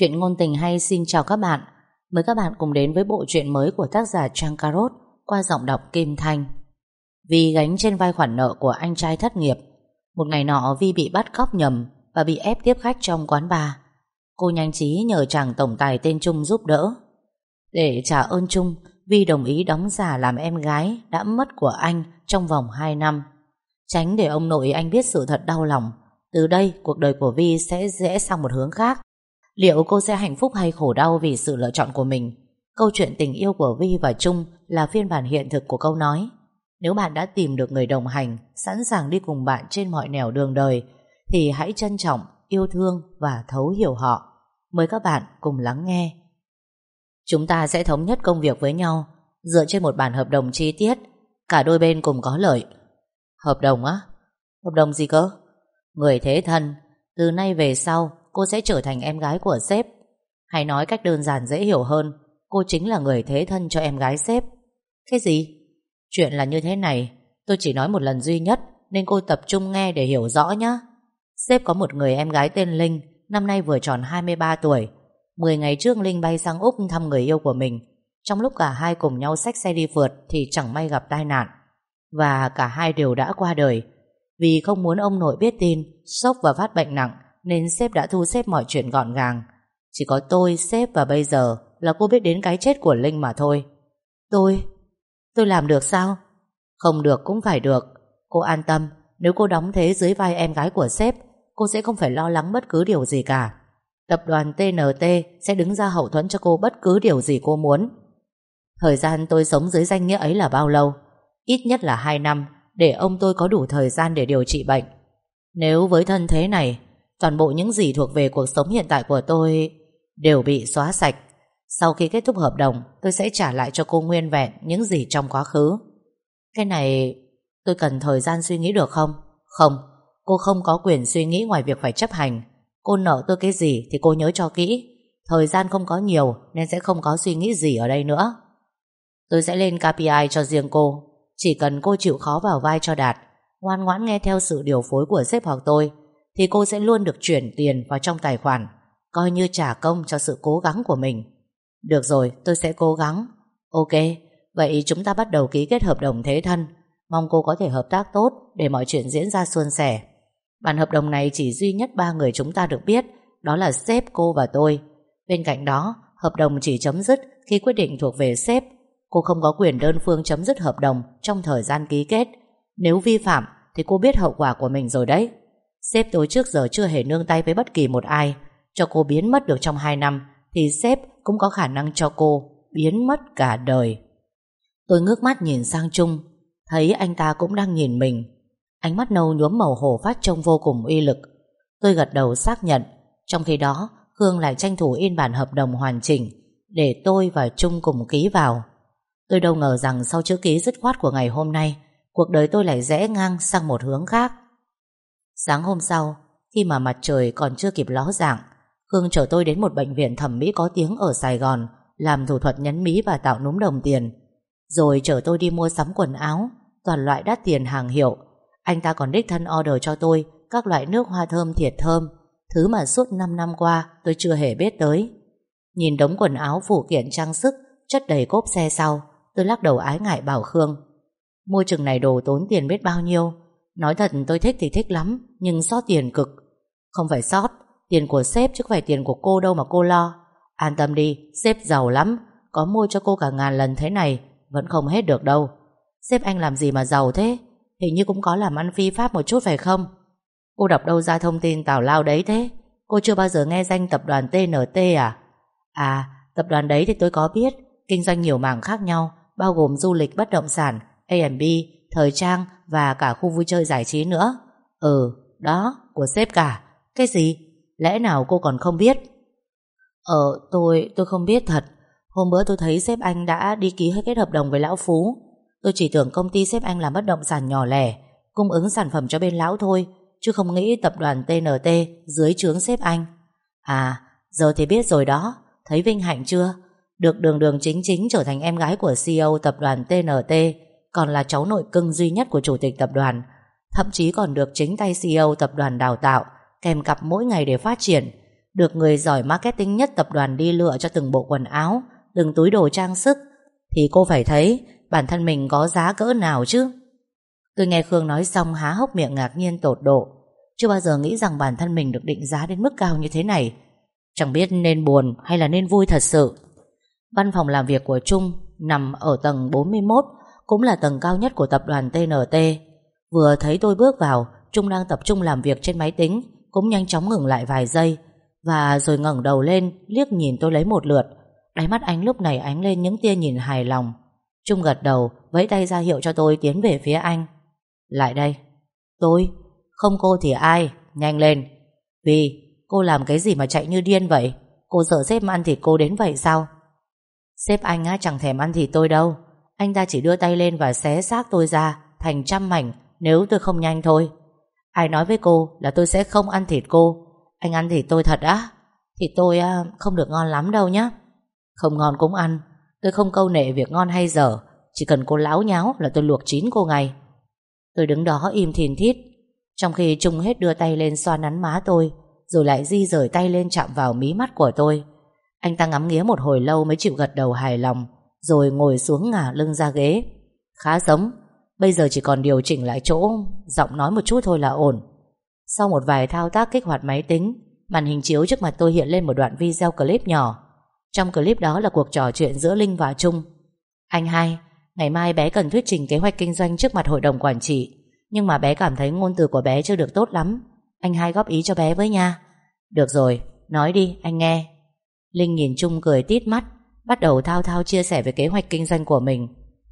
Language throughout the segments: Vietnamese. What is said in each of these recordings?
Chuyện ngôn tình hay xin chào các bạn. Mời các bạn cùng đến với bộ truyện mới của tác giả Trang Carot Qua giọng đọc Kim Thanh. Vì gánh trên vai khoản nợ của anh trai thất nghiệp, Một ngày nọ Vi bị bắt cóc nhầm Và bị ép tiếp khách trong quán bar. Cô nhanh trí nhờ chàng tổng tài tên Trung giúp đỡ. Để trả ơn Trung, Vi đồng ý đóng giả làm em gái Đã mất của anh trong vòng 2 năm. Tránh để ông nội anh biết sự thật đau lòng, Từ đây cuộc đời của Vi sẽ rẽ sang một hướng khác. Liệu cô sẽ hạnh phúc hay khổ đau vì sự lựa chọn của mình? Câu chuyện tình yêu của Vi và Trung là phiên bản hiện thực của câu nói. Nếu bạn đã tìm được người đồng hành, sẵn sàng đi cùng bạn trên mọi nẻo đường đời, thì hãy trân trọng, yêu thương và thấu hiểu họ. Mời các bạn cùng lắng nghe. Chúng ta sẽ thống nhất công việc với nhau, dựa trên một bản hợp đồng chi tiết, cả đôi bên cùng có lợi. Hợp đồng á? Hợp đồng gì cơ? Người thế thân, từ nay về sau cô sẽ trở thành em gái của sếp. Hay nói cách đơn giản dễ hiểu hơn, cô chính là người thế thân cho em gái sếp. Cái gì? Chuyện là như thế này, tôi chỉ nói một lần duy nhất, nên cô tập trung nghe để hiểu rõ nhé. Sếp có một người em gái tên Linh, năm nay vừa tròn 23 tuổi. 10 ngày trước Linh bay sang Úc thăm người yêu của mình. Trong lúc cả hai cùng nhau xách xe đi phượt thì chẳng may gặp tai nạn. Và cả hai đều đã qua đời. Vì không muốn ông nội biết tin, sốc và phát bệnh nặng, nên sếp đã thu xếp mọi chuyện gọn gàng. Chỉ có tôi, sếp và bây giờ là cô biết đến cái chết của Linh mà thôi. Tôi? Tôi làm được sao? Không được cũng phải được. Cô an tâm, nếu cô đóng thế dưới vai em gái của sếp, cô sẽ không phải lo lắng bất cứ điều gì cả. Tập đoàn TNT sẽ đứng ra hậu thuẫn cho cô bất cứ điều gì cô muốn. Thời gian tôi sống dưới danh nghĩa ấy là bao lâu? Ít nhất là 2 năm, để ông tôi có đủ thời gian để điều trị bệnh. Nếu với thân thế này, Toàn bộ những gì thuộc về cuộc sống hiện tại của tôi đều bị xóa sạch. Sau khi kết thúc hợp đồng, tôi sẽ trả lại cho cô nguyên vẹn những gì trong quá khứ. Cái này tôi cần thời gian suy nghĩ được không? Không, cô không có quyền suy nghĩ ngoài việc phải chấp hành. Cô nợ tôi cái gì thì cô nhớ cho kỹ. Thời gian không có nhiều nên sẽ không có suy nghĩ gì ở đây nữa. Tôi sẽ lên KPI cho riêng cô. Chỉ cần cô chịu khó vào vai cho đạt, ngoan ngoãn nghe theo sự điều phối của sếp hoặc tôi, thì cô sẽ luôn được chuyển tiền vào trong tài khoản, coi như trả công cho sự cố gắng của mình. Được rồi, tôi sẽ cố gắng. Ok, vậy chúng ta bắt đầu ký kết hợp đồng thế thân. Mong cô có thể hợp tác tốt để mọi chuyện diễn ra suôn sẻ. Bản hợp đồng này chỉ duy nhất ba người chúng ta được biết, đó là sếp, cô và tôi. Bên cạnh đó, hợp đồng chỉ chấm dứt khi quyết định thuộc về sếp. Cô không có quyền đơn phương chấm dứt hợp đồng trong thời gian ký kết. Nếu vi phạm thì cô biết hậu quả của mình rồi đấy. Sếp tôi trước giờ chưa hề nương tay với bất kỳ một ai. Cho cô biến mất được trong 2 năm, Thì sếp cũng có khả năng cho cô Biến mất cả đời. Tôi ngước mắt nhìn sang Trung, Thấy anh ta cũng đang nhìn mình. Ánh mắt nâu nhuốm màu hổ phát trông vô cùng uy lực. Tôi gật đầu xác nhận, Trong khi đó Hương lại tranh thủ in bản hợp đồng hoàn chỉnh Để tôi và Trung cùng ký vào. Tôi đâu ngờ rằng sau chữ ký dứt khoát của ngày hôm nay, Cuộc đời tôi lại rẽ ngang sang một hướng khác. Sáng hôm sau, khi mà mặt trời còn chưa kịp ló dạng, khương chở tôi đến một bệnh viện thẩm mỹ có tiếng ở Sài Gòn làm thủ thuật nhấn mí và tạo núm đồng tiền. Rồi chở tôi đi mua sắm quần áo, toàn loại đắt tiền hàng hiệu. Anh ta còn đích thân order cho tôi các loại nước hoa thơm thiệt thơm, thứ mà suốt 5 năm qua tôi chưa hề biết tới. Nhìn đống quần áo phụ kiện trang sức chất đầy cốp xe sau, tôi lắc đầu ái ngại bảo Khương. Mua chừng này đồ tốn tiền biết bao nhiêu, Nói thật, tôi thích thì thích lắm, Nhưng sót tiền cực. Không phải sót, Tiền của sếp chứ không phải tiền của cô đâu mà cô lo. An tâm đi, Sếp giàu lắm, Có mua cho cô cả ngàn lần thế này, Vẫn không hết được đâu. Sếp anh làm gì mà giàu thế? Hình như cũng có làm ăn phi pháp một chút phải không? Cô đọc đâu ra thông tin tào lao đấy thế? Cô chưa bao giờ nghe danh tập đoàn TNT à? À tập đoàn đấy thì tôi có biết, Kinh doanh nhiều mảng khác nhau, Bao gồm du lịch, bất động sản A&B thời trang và cả khu vui chơi giải trí nữa. Ừ, đó, của sếp cả. Cái gì? Lẽ nào cô còn không biết? Ờ, tôi, tôi không biết thật. Hôm bữa tôi thấy sếp anh đã đi ký hết kết hợp đồng với Lão Phú. Tôi chỉ tưởng công ty sếp anh làm bất động sản nhỏ lẻ, cung ứng sản phẩm cho bên Lão thôi, chứ không nghĩ tập đoàn TNT dưới trướng sếp anh. À, giờ thì biết rồi đó, thấy vinh hạnh chưa? Được đường đường chính chính trở thành em gái của CEO tập đoàn TNT còn là cháu nội cưng duy nhất của chủ tịch tập đoàn, thậm chí còn được chính tay CEO tập đoàn đào tạo, kèm cặp mỗi ngày để phát triển. Được người giỏi marketing nhất tập đoàn đi lựa cho từng bộ quần áo Từng túi đồ trang sức. Thì cô phải thấy bản thân mình có giá cỡ nào chứ? Tôi nghe Khương nói xong há hốc miệng ngạc nhiên tột độ Chưa bao giờ nghĩ rằng bản thân mình được định giá đến mức cao như thế này. Chẳng biết nên buồn hay là nên vui thật sự. Văn phòng làm việc của Trung nằm ở tầng 41 cũng là tầng cao nhất của tập đoàn TNT Vừa thấy tôi bước vào, Trung đang tập trung làm việc trên máy tính, Cũng nhanh chóng ngừng lại vài giây, Và rồi ngẩng đầu lên, Liếc nhìn tôi lấy một lượt. Đáy mắt anh lúc này ánh lên những tia nhìn hài lòng. Trung gật đầu, Vẫy tay ra hiệu cho tôi tiến về phía anh. Lại đây. Tôi? Không cô thì ai? Nhanh lên. Vì, cô làm cái gì mà chạy như điên vậy? Cô sợ sếp ăn thịt cô đến vậy sao? Sếp anh á, chẳng thèm ăn thịt tôi đâu. Anh ta chỉ đưa tay lên và xé xác tôi ra Thành trăm mảnh Nếu tôi không nhanh thôi. Ai nói với cô là tôi sẽ không ăn thịt cô? Anh ăn thịt tôi thật á? Thịt tôi à, không được ngon lắm đâu nhá. Không ngon cũng ăn. Tôi không câu nệ việc ngon hay dở. Chỉ cần cô láo nháo là tôi luộc chín cô ngay. Tôi đứng đó im thìn thít. Trong khi Trung hết đưa tay lên xoa nắn má tôi Rồi lại di rời tay lên chạm vào mí mắt của tôi Anh ta ngắm nghía một hồi lâu mới chịu gật đầu hài lòng. Rồi ngồi xuống ngả lưng ra ghế. Khá giống Bây giờ chỉ còn điều chỉnh lại chỗ Giọng nói một chút thôi là ổn. Sau một vài thao tác kích hoạt máy tính Màn hình chiếu trước mặt tôi hiện lên một đoạn video clip nhỏ. Trong clip đó là cuộc trò chuyện giữa Linh và Trung. Anh hai Ngày mai bé cần thuyết trình kế hoạch kinh doanh trước mặt hội đồng quản trị Nhưng mà bé cảm thấy ngôn từ của bé chưa được tốt lắm. Anh hai góp ý cho bé với nha. Được rồi, nói đi, anh nghe. Linh nhìn Trung cười tít mắt. Bắt đầu thao thao chia sẻ về kế hoạch kinh doanh của mình.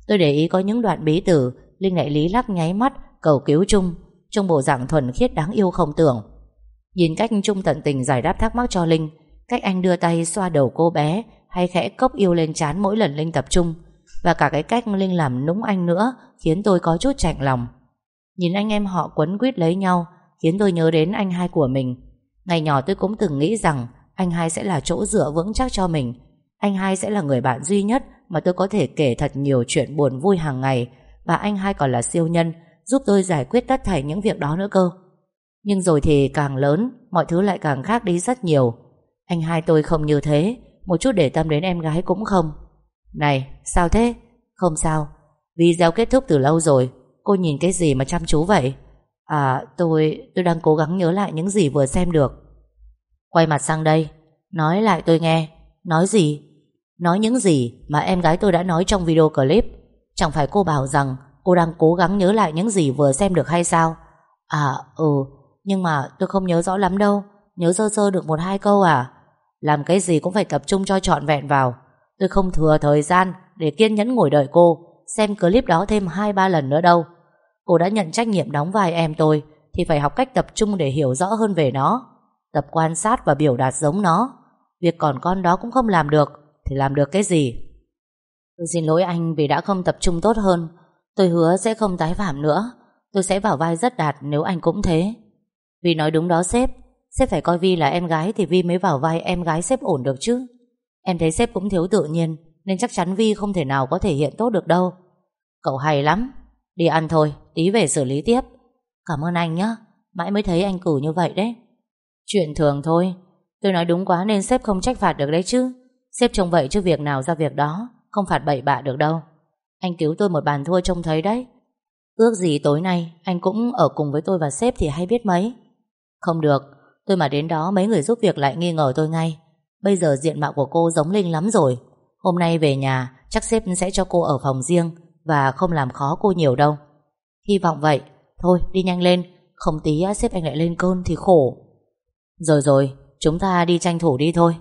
Tôi để ý có những đoạn bí tử, Linh lại lý lắc nháy mắt, Cầu cứu Trung. Trong bộ dạng thuần khiết đáng yêu không tưởng. Nhìn cách Trung tận tình giải đáp thắc mắc cho Linh, Cách anh đưa tay xoa đầu cô bé, Hay khẽ cốc yêu lên chán mỗi lần Linh tập trung. Và cả cái cách Linh làm núng anh nữa, Khiến tôi có chút chạnh lòng. Nhìn anh em họ quấn quýt lấy nhau, Khiến tôi nhớ đến anh hai của mình. Ngày nhỏ tôi cũng từng nghĩ rằng Anh hai sẽ là chỗ dựa vững chắc cho mình. Anh hai sẽ là người bạn duy nhất Mà tôi có thể kể thật nhiều chuyện buồn vui hàng ngày và anh hai còn là siêu nhân giúp tôi giải quyết tất thảy những việc đó nữa cơ. Nhưng rồi thì càng lớn, mọi thứ lại càng khác đi rất nhiều. Anh hai tôi không như thế, một chút để tâm đến em gái cũng không. Này, sao thế? Không sao, video kết thúc từ lâu rồi, cô nhìn cái gì mà chăm chú vậy? À, tôi, tôi đang cố gắng nhớ lại những gì vừa xem được. Quay mặt sang đây, nói lại tôi nghe. Nói gì? Nói những gì mà em gái tôi đã nói trong video clip. Chẳng phải cô bảo rằng cô đang cố gắng nhớ lại những gì vừa xem được hay sao? À, ừ, nhưng mà tôi không nhớ rõ lắm đâu. Nhớ sơ sơ được một hai câu à? Làm cái gì cũng phải tập trung cho trọn vẹn vào. Tôi không thừa thời gian để kiên nhẫn ngồi đợi cô xem clip đó thêm hai ba lần nữa đâu. Cô đã nhận trách nhiệm đóng vai em tôi thì phải học cách tập trung để hiểu rõ hơn về nó. Tập quan sát và biểu đạt giống nó. Việc còn con đó cũng không làm được thì làm được cái gì? Tôi xin lỗi anh vì đã không tập trung tốt hơn. Tôi hứa sẽ không tái phạm nữa. Tôi sẽ vào vai rất đạt nếu anh cũng thế. Vì nói đúng đó sếp Sếp phải coi Vi là em gái Thì Vi mới vào vai em gái sếp ổn được chứ. Em thấy sếp cũng thiếu tự nhiên Nên chắc chắn Vi không thể nào có thể hiện tốt được đâu. Cậu hay lắm. Đi ăn thôi, tí về xử lý tiếp. Cảm ơn anh nhé Mãi mới thấy anh cử như vậy đấy. Chuyện thường thôi. Tôi nói đúng quá nên sếp không trách phạt được đấy chứ. Sếp trông vậy chứ việc nào ra việc đó, không phạt bậy bạ được đâu. Anh cứu tôi một bàn thua trông thấy đấy. Ước gì tối nay Anh cũng ở cùng với tôi và sếp thì hay biết mấy. Không được, Tôi mà đến đó mấy người giúp việc lại nghi ngờ tôi ngay. Bây giờ diện mạo của cô giống Linh lắm rồi. Hôm nay về nhà, Chắc sếp sẽ cho cô ở phòng riêng Và không làm khó cô nhiều đâu. Hy vọng vậy. Thôi, đi nhanh lên. Không tí sếp anh lại lên cơn thì khổ. Rồi rồi, Chúng ta đi tranh thủ đi thôi.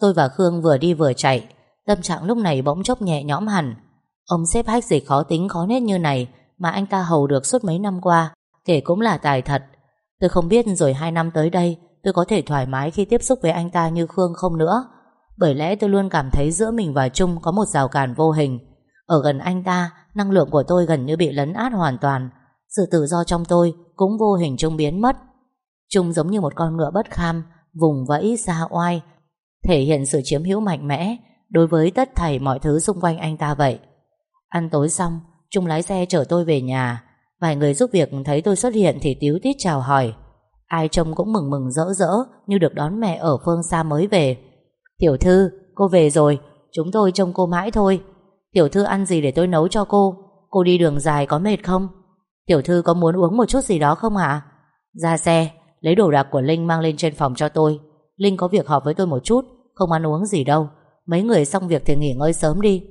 Tôi và Khương vừa đi vừa chạy. Tâm trạng lúc này bỗng chốc nhẹ nhõm hẳn. Ông xếp hách dịch khó tính, khó nét như này Mà anh ta hầu được suốt mấy năm qua, Kể cũng là tài thật. Tôi không biết rồi hai năm tới đây, Tôi có thể thoải mái khi tiếp xúc với anh ta như Khương không nữa. Bởi lẽ tôi luôn cảm thấy giữa mình và Trung Có một rào cản vô hình. Ở gần anh ta, Năng lượng của tôi gần như bị lấn át hoàn toàn. Sự tự do trong tôi Cũng vô hình Trung biến mất. Trung giống như một con ngựa bất kham, Vùng vẫy xa oai Thể hiện sự chiếm hữu mạnh mẽ đối với tất thảy mọi thứ xung quanh anh ta vậy. Ăn tối xong, Trung lái xe chở tôi về nhà. Vài người giúp việc thấy tôi xuất hiện thì tiếu tít chào hỏi. Ai trông cũng mừng mừng rỡ rỡ Như được đón mẹ ở phương xa mới về Tiểu thư, cô về rồi Chúng tôi trông cô mãi thôi Tiểu thư ăn gì để tôi nấu cho cô Cô đi đường dài có mệt không Tiểu thư có muốn uống một chút gì đó không ạ Ra xe Lấy đồ đạc của Linh mang lên trên phòng cho tôi Linh có việc họp với tôi một chút Không ăn uống gì đâu. Mấy người xong việc thì nghỉ ngơi sớm đi.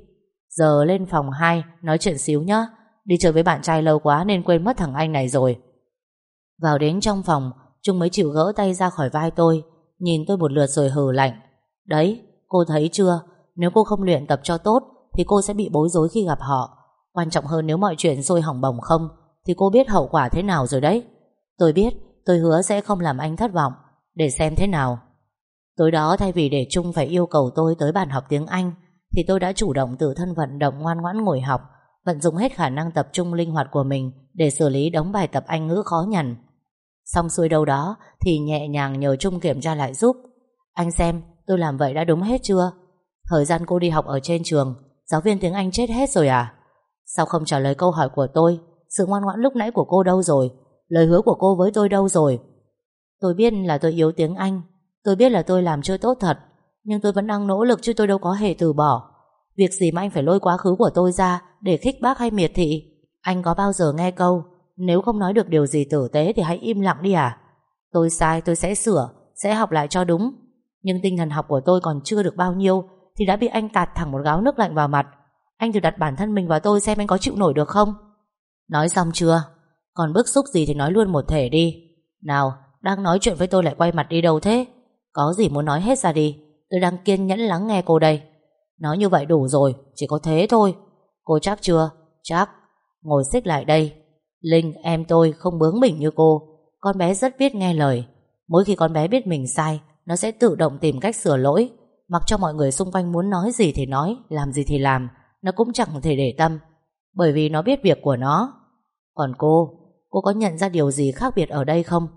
Giờ lên phòng 2 nói chuyện xíu nhá. Đi chơi với bạn trai lâu quá nên quên mất thằng anh này rồi. Vào đến trong phòng Trung mới chịu gỡ tay ra khỏi vai tôi. Nhìn tôi một lượt rồi hừ lạnh. Đấy, cô thấy chưa? Nếu cô không luyện tập cho tốt Thì cô sẽ bị bối rối khi gặp họ. Quan trọng hơn nếu mọi chuyện sôi hỏng bỏng không Thì cô biết hậu quả thế nào rồi đấy. Tôi biết, tôi hứa sẽ không làm anh thất vọng. Để xem thế nào. Tối đó thay vì để Trung phải yêu cầu tôi tới bàn học tiếng Anh, Thì tôi đã chủ động tự thân vận động ngoan ngoãn ngồi học, Vận dụng hết khả năng tập trung linh hoạt của mình Để xử lý đống bài tập Anh ngữ khó nhằn. Xong xuôi đâu đó Thì nhẹ nhàng nhờ Trung kiểm tra lại giúp. Anh xem, tôi làm vậy đã đúng hết chưa? Thời gian cô đi học ở trên trường, Giáo viên tiếng Anh chết hết rồi à? Sao không trả lời câu hỏi của tôi? Sự ngoan ngoãn lúc nãy của cô đâu rồi? Lời hứa của cô với tôi đâu rồi? Tôi biết là tôi yếu tiếng Anh Tôi biết là tôi làm chưa tốt thật, Nhưng tôi vẫn đang nỗ lực chứ tôi đâu có hề từ bỏ. Việc gì mà anh phải lôi quá khứ của tôi ra Để khích bác hay miệt thị? Anh có bao giờ nghe câu, Nếu không nói được điều gì tử tế thì hãy im lặng đi à? Tôi sai, tôi sẽ sửa, Sẽ học lại cho đúng. Nhưng tinh thần học của tôi còn chưa được bao nhiêu Thì đã bị anh tạt thẳng một gáo nước lạnh vào mặt. Anh thử đặt bản thân mình vào tôi xem anh có chịu nổi được không? Nói xong chưa? Còn bức xúc gì thì nói luôn một thể đi. Nào, đang nói chuyện với tôi lại quay mặt đi đâu thế? Có gì muốn nói hết ra đi. Tôi đang kiên nhẫn lắng nghe cô đây. Nói như vậy đủ rồi, Chỉ có thế thôi. Cô chắc chưa? Chắc. Ngồi xích lại đây. Linh, em tôi không bướng bỉnh như cô. Con bé rất biết nghe lời. Mỗi khi con bé biết mình sai, Nó sẽ tự động tìm cách sửa lỗi. Mặc cho mọi người xung quanh muốn nói gì thì nói, Làm gì thì làm. Nó cũng chẳng thể để tâm. Bởi vì nó biết việc của nó. Còn cô Cô có nhận ra điều gì khác biệt ở đây không?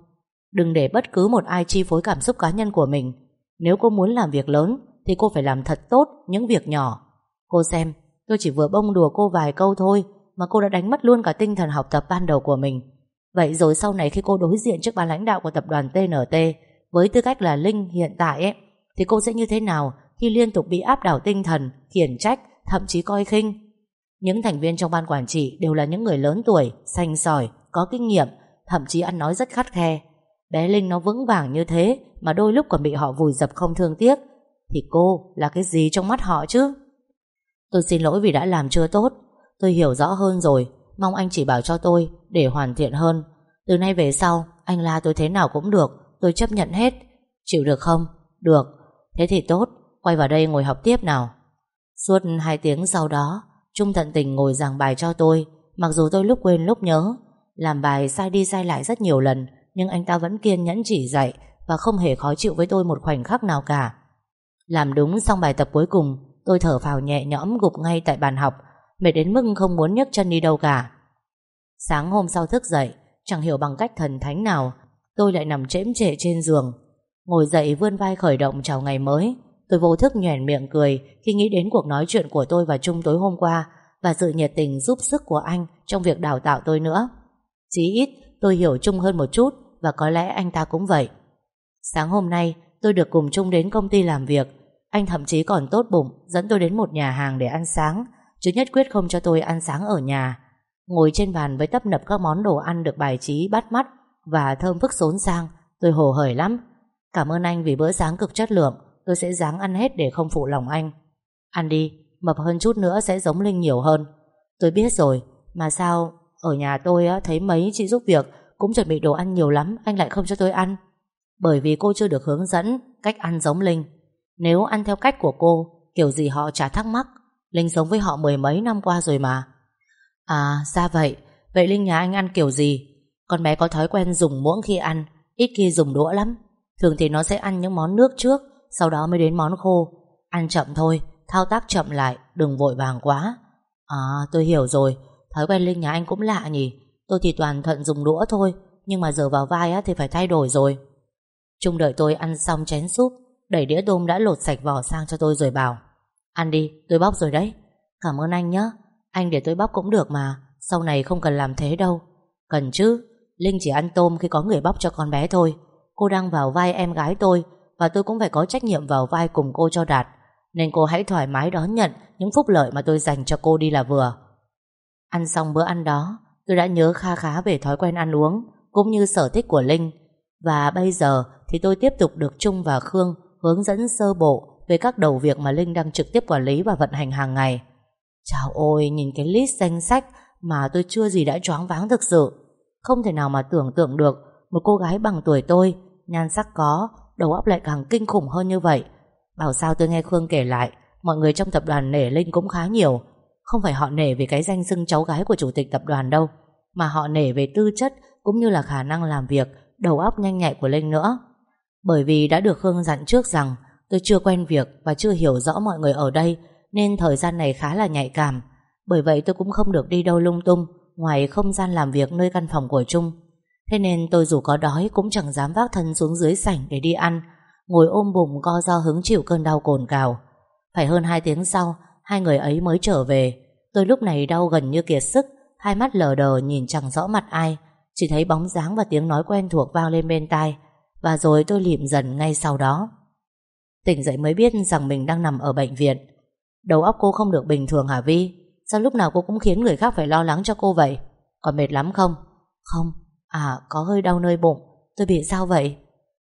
Đừng để bất cứ một ai chi phối cảm xúc cá nhân của mình. Nếu cô muốn làm việc lớn Thì cô phải làm thật tốt những việc nhỏ. Cô xem Tôi chỉ vừa bông đùa cô vài câu thôi Mà cô đã đánh mất luôn cả tinh thần học tập ban đầu của mình. Vậy rồi sau này khi cô đối diện trước ban lãnh đạo của tập đoàn TNT Với tư cách là Linh hiện tại ấy Thì cô sẽ như thế nào Khi liên tục bị áp đảo tinh thần Khiển trách, thậm chí coi khinh? Những thành viên trong ban quản trị Đều là những người lớn tuổi, xanh sỏi Có kinh nghiệm, thậm chí ăn nói rất khắt khe. Bé Linh nó vững vàng như thế Mà đôi lúc còn bị họ vùi dập không thương tiếc. Thì cô là cái gì trong mắt họ chứ? Tôi xin lỗi vì đã làm chưa tốt. Tôi hiểu rõ hơn rồi. Mong anh chỉ bảo cho tôi Để hoàn thiện hơn. Từ nay về sau, Anh la tôi thế nào cũng được. Tôi chấp nhận hết. Chịu được không? Được. Thế thì tốt. Quay vào đây ngồi học tiếp nào. Suốt hai tiếng sau đó, Trung tận tình ngồi giảng bài cho tôi. Mặc dù tôi lúc quên lúc nhớ, Làm bài sai đi sai lại rất nhiều lần nhưng anh ta vẫn kiên nhẫn chỉ dạy và không hề khó chịu với tôi một khoảnh khắc nào cả. Làm đúng xong bài tập cuối cùng, tôi thở phào nhẹ nhõm gục ngay tại bàn học, mệt đến mức không muốn nhấc chân đi đâu cả. Sáng hôm sau thức dậy, chẳng hiểu bằng cách thần thánh nào, tôi lại nằm chễm trệ trên giường. Ngồi dậy vươn vai khởi động chào ngày mới, tôi vô thức nhoẻn miệng cười khi nghĩ đến cuộc nói chuyện của tôi và Trung tối hôm qua và sự nhiệt tình giúp sức của anh trong việc đào tạo tôi nữa. Chí ít tôi hiểu Trung hơn một chút và có lẽ anh ta cũng vậy. Sáng hôm nay tôi được cùng chung đến công ty làm việc anh thậm chí còn tốt bụng dẫn tôi đến một nhà hàng để ăn sáng chứ nhất quyết không cho tôi ăn sáng ở nhà. Ngồi trên bàn với tấp nập các món đồ ăn được bài trí bắt mắt và thơm phức xốn sang tôi hồ hởi lắm. Cảm ơn anh vì bữa sáng cực chất lượng tôi sẽ dáng ăn hết để không phụ lòng anh. Ăn đi, mập hơn chút nữa sẽ giống Linh nhiều hơn. Tôi biết rồi, mà sao ở nhà tôi thấy mấy chị giúp việc cũng chuẩn bị đồ ăn nhiều lắm Anh lại không cho tôi ăn. Bởi vì cô chưa được hướng dẫn cách ăn giống Linh. Nếu ăn theo cách của cô Kiểu gì họ chả thắc mắc. Linh sống với họ mười mấy năm qua rồi mà. À ra vậy. Vậy Linh nhà anh ăn kiểu gì? Con bé có thói quen dùng muỗng khi ăn Ít khi dùng đũa lắm. Thường thì nó sẽ ăn những món nước trước Sau đó mới đến món khô. Ăn chậm thôi, thao tác chậm lại Đừng vội vàng quá. À tôi hiểu rồi. Thói quen Linh nhà anh cũng lạ nhỉ. Tôi thì toàn thuận dùng đũa thôi Nhưng mà giờ vào vai á, thì phải thay đổi rồi. Trung đợi tôi ăn xong chén súp Đẩy đĩa tôm đã lột sạch vỏ sang cho tôi rồi bảo Ăn đi, tôi bóc rồi đấy. Cảm ơn anh nhé Anh để tôi bóc cũng được mà Sau này không cần làm thế đâu. Cần chứ Linh chỉ ăn tôm khi có người bóc cho con bé thôi. Cô đang vào vai em gái tôi Và tôi cũng phải có trách nhiệm vào vai cùng cô cho đạt Nên cô hãy thoải mái đón nhận Những phúc lợi mà tôi dành cho cô đi là vừa. Ăn xong bữa ăn đó Tôi đã nhớ kha khá về thói quen ăn uống, Cũng như sở thích của Linh. Và bây giờ thì tôi tiếp tục được Trung và Khương Hướng dẫn sơ bộ Về các đầu việc mà Linh đang trực tiếp quản lý Và vận hành hàng ngày. Chào ôi, nhìn cái list danh sách Mà tôi chưa gì đã choáng váng thực sự. Không thể nào mà tưởng tượng được Một cô gái bằng tuổi tôi, Nhan sắc có, Đầu óc lại càng kinh khủng hơn như vậy. Bảo sao tôi nghe Khương kể lại, Mọi người trong tập đoàn nể Linh cũng khá nhiều. Không phải họ nể vì cái danh xưng cháu gái của chủ tịch tập đoàn đâu. Mà họ nể về tư chất Cũng như là khả năng làm việc, Đầu óc nhanh nhạy của Linh nữa. Bởi vì đã được Khương dặn trước rằng, Tôi chưa quen việc và chưa hiểu rõ mọi người ở đây, Nên thời gian này khá là nhạy cảm. Bởi vậy tôi cũng không được đi đâu lung tung, Ngoài không gian làm việc nơi căn phòng của Trung. Thế nên tôi dù có đói Cũng chẳng dám vác thân xuống dưới sảnh để đi ăn, Ngồi ôm bụng co do hứng chịu cơn đau cồn cào. Phải hơn 2 tiếng sau, Hai người ấy mới trở về. Tôi lúc này đau gần như kiệt sức Hai mắt lờ đờ nhìn chẳng rõ mặt ai, Chỉ thấy bóng dáng và tiếng nói quen thuộc vang lên bên tai, Và rồi tôi lịm dần ngay sau đó. Tỉnh dậy mới biết rằng mình đang nằm ở bệnh viện. Đầu óc cô không được bình thường hả Vi? Sao lúc nào cô cũng khiến người khác phải lo lắng cho cô vậy? Còn mệt lắm không? Không. À có hơi đau nơi bụng. Tôi bị sao vậy?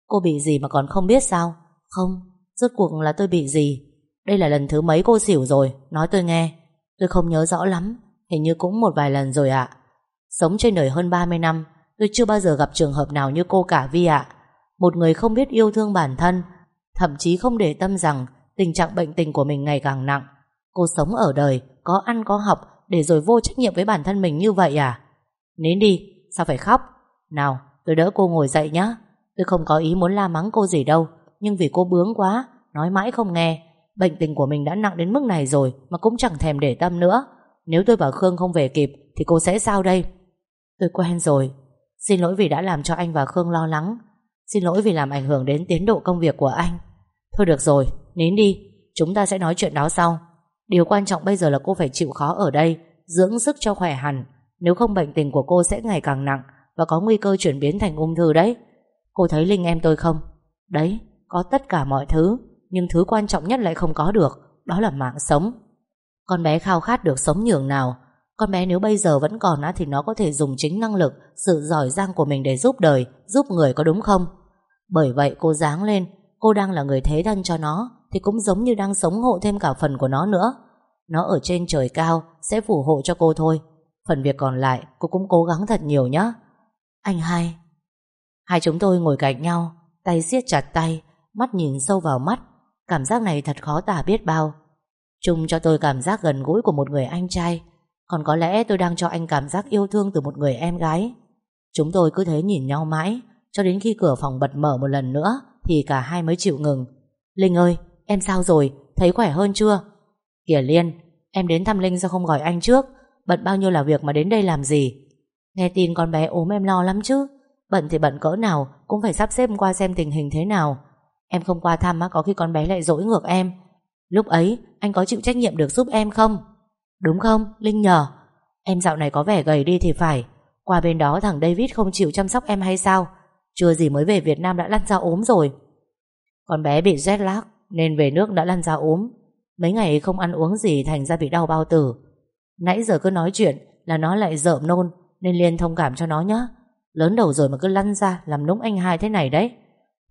Cô bị gì mà còn không biết sao? Không. Rốt cuộc là tôi bị gì? Đây là lần thứ mấy cô xỉu rồi? Nói tôi nghe. Tôi không nhớ rõ lắm. Hình như cũng một vài lần rồi ạ. Sống trên đời hơn 30 năm, Tôi chưa bao giờ gặp trường hợp nào như cô cả Vi ạ. Một người không biết yêu thương bản thân, Thậm chí không để tâm rằng Tình trạng bệnh tình của mình ngày càng nặng. Cô sống ở đời, Có ăn, có học, Để rồi vô trách nhiệm với bản thân mình như vậy à? Nín đi, Sao phải khóc? Nào, tôi đỡ cô ngồi dậy nhé Tôi không có ý muốn la mắng cô gì đâu, Nhưng vì cô bướng quá, Nói mãi không nghe. Bệnh tình của mình đã nặng đến mức này rồi Mà cũng chẳng thèm để tâm nữa. Nếu tôi và Khương không về kịp Thì cô sẽ sao đây? Tôi quen rồi. Xin lỗi vì đã làm cho anh và Khương lo lắng. Xin lỗi vì làm ảnh hưởng đến tiến độ công việc của anh. Thôi được rồi, nín đi. Chúng ta sẽ nói chuyện đó sau. Điều quan trọng bây giờ là cô phải chịu khó ở đây Dưỡng sức cho khỏe hẳn. Nếu không bệnh tình của cô sẽ ngày càng nặng Và có nguy cơ chuyển biến thành ung thư đấy. Cô thấy Linh em tôi không? Đấy, có tất cả mọi thứ Nhưng thứ quan trọng nhất lại không có được Đó là mạng sống. Con bé khao khát được sống nhường nào. Con bé nếu bây giờ vẫn còn á, Thì nó có thể dùng chính năng lực, Sự giỏi giang của mình để giúp đời, Giúp người có đúng không? Bởi vậy cô dáng lên, Cô đang là người thế thân cho nó, Thì cũng giống như đang sống hộ thêm cả phần của nó nữa. Nó ở trên trời cao, Sẽ phù hộ cho cô thôi. Phần việc còn lại, cô cũng cố gắng thật nhiều nhé Anh hai. Hai chúng tôi ngồi cạnh nhau, Tay siết chặt tay, Mắt nhìn sâu vào mắt. Cảm giác này thật khó tả biết bao. Chung cho tôi cảm giác gần gũi của một người anh trai. Còn có lẽ tôi đang cho anh cảm giác yêu thương từ một người em gái. Chúng tôi cứ thế nhìn nhau mãi, Cho đến khi cửa phòng bật mở một lần nữa Thì cả hai mới chịu ngừng. Linh ơi, em sao rồi? Thấy khỏe hơn chưa? Kìa Liên, em đến thăm Linh sao không gọi anh trước? Bận bao nhiêu là việc mà đến đây làm gì? Nghe tin con bé ốm em lo lắm chứ. Bận thì bận cỡ nào, Cũng phải sắp xếp qua xem tình hình thế nào. Em không qua thăm á, có khi con bé lại dỗi ngược em. Lúc ấy, anh có chịu trách nhiệm được giúp em không? Đúng không, Linh nhờ? Em dạo này có vẻ gầy đi thì phải. Qua bên đó thằng David không chịu chăm sóc em hay sao? Chưa gì mới về Việt Nam đã lăn ra ốm rồi. Con bé bị jet lag Nên về nước đã lăn ra ốm. Mấy ngày không ăn uống gì thành ra bị đau bao tử. Nãy giờ cứ nói chuyện Là nó lại dợm nôn, Nên Liên thông cảm cho nó nhé Lớn đầu rồi mà cứ lăn ra Làm nũng anh hai thế này đấy.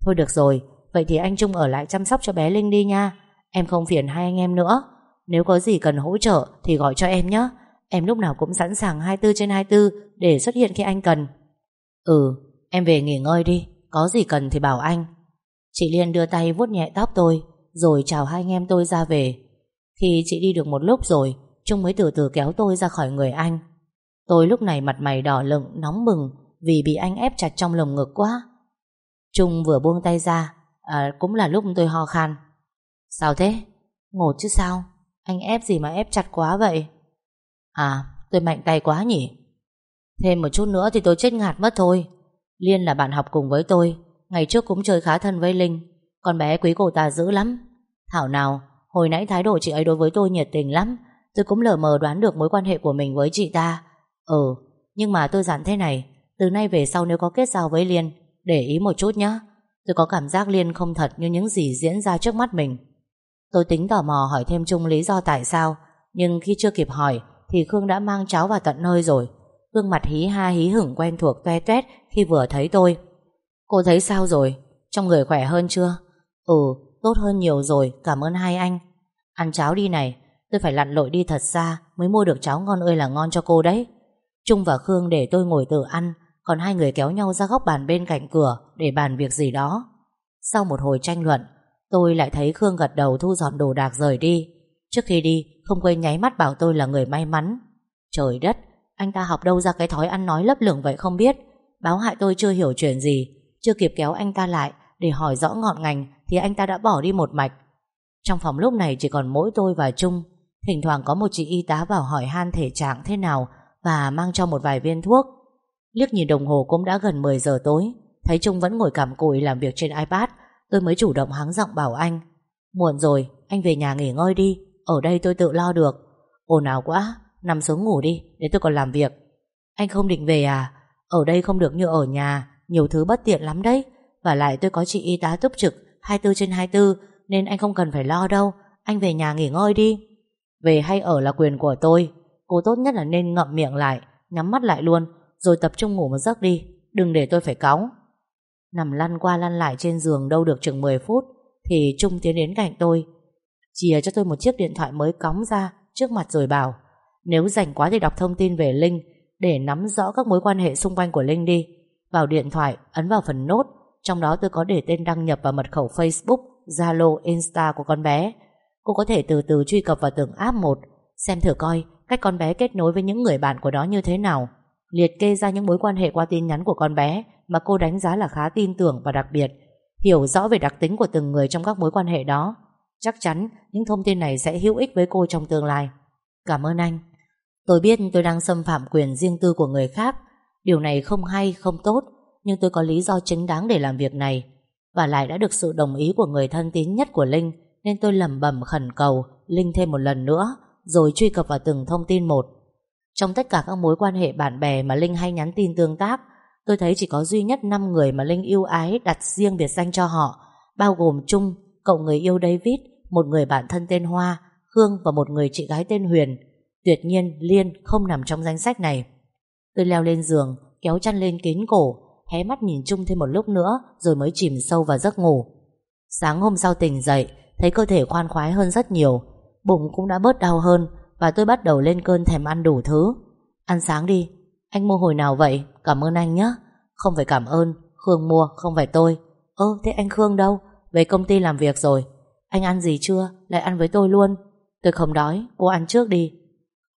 Thôi được rồi, Vậy thì anh Trung ở lại chăm sóc cho bé Linh đi nha. Em không phiền hai anh em nữa. Nếu có gì cần hỗ trợ thì gọi cho em nhé. Em lúc nào cũng sẵn sàng 24 trên 24 Để xuất hiện khi anh cần. Ừ em về nghỉ ngơi đi. Có gì cần thì bảo anh. Chị Liên đưa tay vuốt nhẹ tóc tôi Rồi chào hai anh em tôi ra về. Khi chị đi được một lúc rồi Trung mới từ từ kéo tôi ra khỏi người anh. Tôi lúc này mặt mày đỏ lựng Nóng bừng vì bị anh ép chặt trong lồng ngực quá. Trung vừa buông tay ra, à, cũng là lúc tôi ho khan. Sao thế? Ngột chứ sao? Anh ép gì mà ép chặt quá vậy? À, tôi mạnh tay quá nhỉ? Thêm một chút nữa thì tôi chết ngạt mất thôi. Liên là bạn học cùng với tôi, ngày trước cũng chơi khá thân với Linh. Con bé quý cô ta dữ lắm. Thảo nào, hồi nãy thái độ chị ấy đối với tôi nhiệt tình lắm. Tôi cũng lờ mờ đoán được mối quan hệ của mình với chị ta. Ừ, nhưng mà tôi dặn thế này, Từ nay về sau nếu có kết giao với Liên Để ý một chút nhé Tôi có cảm giác Liên không thật như những gì diễn ra trước mắt mình Tôi tính tò mò hỏi thêm Trung lý do tại sao Nhưng khi chưa kịp hỏi Thì Khương đã mang cháu vào tận nơi rồi. Gương mặt hí ha hí hửng quen thuộc toe toét Khi vừa thấy tôi. Cô thấy sao rồi? Trong người khỏe hơn chưa? Ừ, tốt hơn nhiều rồi Cảm ơn hai anh. Ăn cháo đi này Tôi phải lặn lội đi thật xa Mới mua được cháo ngon ơi là ngon cho cô đấy. Trung và Khương để tôi ngồi tự ăn Còn hai người kéo nhau ra góc bàn bên cạnh cửa Để bàn việc gì đó. Sau một hồi tranh luận Tôi lại thấy Khương gật đầu thu dọn đồ đạc rời đi. Trước khi đi, Không quên nháy mắt bảo tôi là người may mắn. Trời đất, Anh ta học đâu ra cái thói ăn nói lấp lửng vậy không biết. Báo hại tôi chưa hiểu chuyện gì, Chưa kịp kéo anh ta lại Để hỏi rõ ngọn ngành Thì anh ta đã bỏ đi một mạch. Trong phòng lúc này chỉ còn mỗi tôi và Trung. Thỉnh thoảng có một chị y tá vào hỏi han thể trạng thế nào Và mang cho một vài viên thuốc. Liếc nhìn đồng hồ cũng đã gần 10 giờ tối, Thấy Trung vẫn ngồi cằm cụi làm việc trên iPad Tôi mới chủ động hắng giọng bảo anh Muộn rồi, anh về nhà nghỉ ngơi đi Ở đây tôi tự lo được. Ồn ào quá, nằm xuống ngủ đi Để tôi còn làm việc. Anh không định về à? Ở đây không được như ở nhà Nhiều thứ bất tiện lắm đấy. Và lại tôi có chị y tá túc trực 24 trên 24 Nên anh không cần phải lo đâu. Anh về nhà nghỉ ngơi đi. Về hay ở là quyền của tôi. Cô tốt nhất là nên ngậm miệng lại Nhắm mắt lại luôn Rồi tập trung ngủ một giấc đi. Đừng để tôi phải cáu. Nằm lăn qua lăn lại trên giường đâu được chừng 10 phút Thì Trung tiến đến cạnh tôi Chìa cho tôi một chiếc điện thoại mới cóng ra Trước mặt rồi bảo Nếu rảnh quá thì đọc thông tin về Linh Để nắm rõ các mối quan hệ xung quanh của Linh đi. Vào điện thoại Ấn vào phần nốt Trong đó tôi có để tên đăng nhập và mật khẩu Facebook Zalo, Insta của con bé. Cô có thể từ từ truy cập vào từng app một Xem thử coi cách con bé kết nối với những người bạn của nó như thế nào Liệt kê ra những mối quan hệ qua tin nhắn của con bé mà cô đánh giá là khá tin tưởng và đặc biệt, hiểu rõ về đặc tính của từng người trong các mối quan hệ đó. Chắc chắn những thông tin này sẽ hữu ích với cô trong tương lai. Cảm ơn anh. Tôi biết tôi đang xâm phạm quyền riêng tư của người khác. Điều này không hay, không tốt, nhưng tôi có lý do chính đáng để làm việc này. Và lại đã được sự đồng ý của người thân tín nhất của Linh, nên tôi lẩm bẩm khẩn cầu Linh thêm một lần nữa, rồi truy cập vào từng thông tin một. Trong tất cả các mối quan hệ bạn bè mà Linh hay nhắn tin tương tác, Tôi thấy chỉ có duy nhất 5 người mà Linh yêu ái đặt riêng biệt danh cho họ, bao gồm Trung, cậu người yêu David, một người bạn thân tên Hoa, Hương và một người chị gái tên Huyền. Tuyệt nhiên Liên không nằm trong danh sách này. Tôi leo lên giường, kéo chăn lên kín cổ, hé mắt nhìn Trung thêm một lúc nữa rồi mới chìm sâu vào giấc ngủ. Sáng hôm sau tỉnh dậy, thấy cơ thể khoan khoái hơn rất nhiều, bụng cũng đã bớt đau hơn và tôi bắt đầu lên cơn thèm ăn đủ thứ. Ăn sáng đi, anh mua hồi nào vậy? Cảm ơn anh nhé. Không phải cảm ơn, Khương mua, không phải tôi. Ơ, thế anh Khương đâu? Về công ty làm việc rồi. Anh ăn gì chưa? Lại ăn với tôi luôn. Tôi không đói, cô ăn trước đi.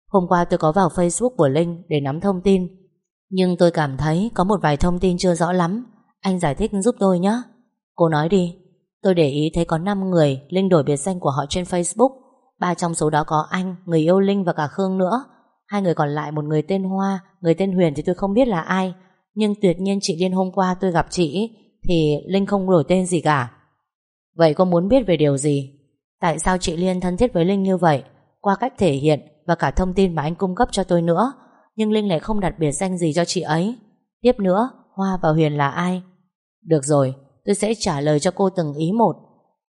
Hôm qua tôi có vào Facebook của Linh để nắm thông tin. Nhưng tôi cảm thấy có một vài thông tin chưa rõ lắm. Anh giải thích giúp tôi nhé. Cô nói đi. Tôi để ý thấy có 5 người Linh đổi biệt danh của họ trên Facebook. Ba trong số đó có anh, người yêu Linh và cả Khương nữa. Hai người còn lại một người tên Hoa Người tên Huyền thì tôi không biết là ai Nhưng tuyệt nhiên chị Liên hôm qua tôi gặp chị Thì Linh không đổi tên gì cả. Vậy cô muốn biết về điều gì? Tại sao chị Liên thân thiết với Linh như vậy? Qua cách thể hiện Và cả thông tin mà anh cung cấp cho tôi nữa Nhưng Linh lại không đặt biệt danh gì cho chị ấy. Tiếp nữa Hoa và Huyền là ai? Được rồi tôi sẽ trả lời cho cô từng ý một.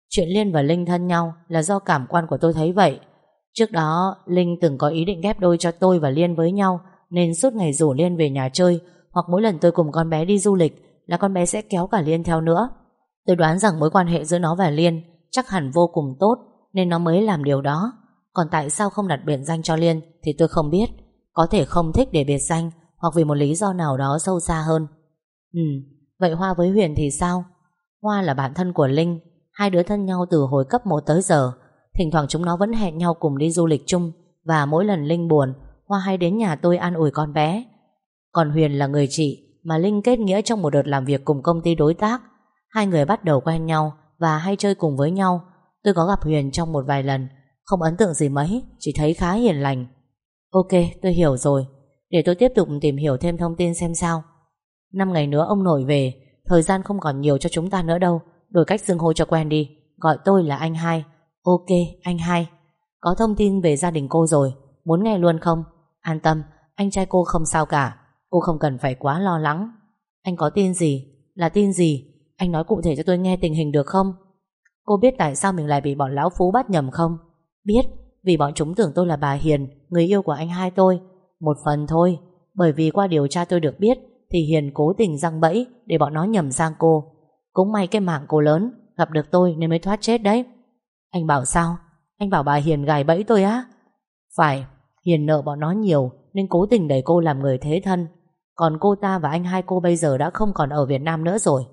Chuyện Liên và Linh thân nhau Là do cảm quan của tôi thấy vậy. Trước đó, Linh từng có ý định ghép đôi cho tôi và Liên với nhau nên suốt ngày rủ Liên về nhà chơi hoặc mỗi lần tôi cùng con bé đi du lịch là con bé sẽ kéo cả Liên theo nữa. Tôi đoán rằng mối quan hệ giữa nó và Liên chắc hẳn vô cùng tốt nên nó mới làm điều đó. Còn tại sao không đặt biệt danh cho Liên thì tôi không biết. Có thể không thích để biệt danh hoặc vì một lý do nào đó sâu xa hơn. Ừ, vậy Hoa với Huyền thì sao? Hoa là bạn thân của Linh, hai đứa thân nhau từ hồi cấp 1 tới giờ. Thỉnh thoảng chúng nó vẫn hẹn nhau cùng đi du lịch chung Và mỗi lần Linh buồn Hoa hay đến nhà tôi an ủi con bé. Còn Huyền là người chị Mà Linh kết nghĩa trong một đợt làm việc cùng công ty đối tác. Hai người bắt đầu quen nhau Và hay chơi cùng với nhau. Tôi có gặp Huyền trong một vài lần Không ấn tượng gì mấy Chỉ thấy khá hiền lành. Ok tôi hiểu rồi. Để tôi tiếp tục tìm hiểu thêm thông tin xem sao. Năm ngày nữa ông nội về Thời gian không còn nhiều cho chúng ta nữa đâu. Đổi cách xưng hô cho quen đi. Gọi tôi là anh hai. Ok, anh hai. Có thông tin về gia đình cô rồi. Muốn nghe luôn không? An tâm, anh trai cô không sao cả Cô không cần phải quá lo lắng Anh có tin gì? Là tin gì? Anh nói cụ thể cho tôi nghe tình hình được không? Cô biết tại sao mình lại bị bọn lão phú bắt nhầm không? Biết, vì bọn chúng tưởng tôi là bà Hiền Người yêu của anh hai tôi Một phần thôi Bởi vì qua điều tra tôi được biết Thì Hiền cố tình răng bẫy Để bọn nó nhầm sang cô Cũng may cái mạng cô lớn Gặp được tôi nên mới thoát chết đấy Anh bảo sao? Anh bảo bà Hiền gài bẫy tôi á? Phải, Hiền nợ bọn nó nhiều Nên cố tình đẩy cô làm người thế thân. Còn cô ta và anh hai cô bây giờ đã không còn ở Việt Nam nữa rồi.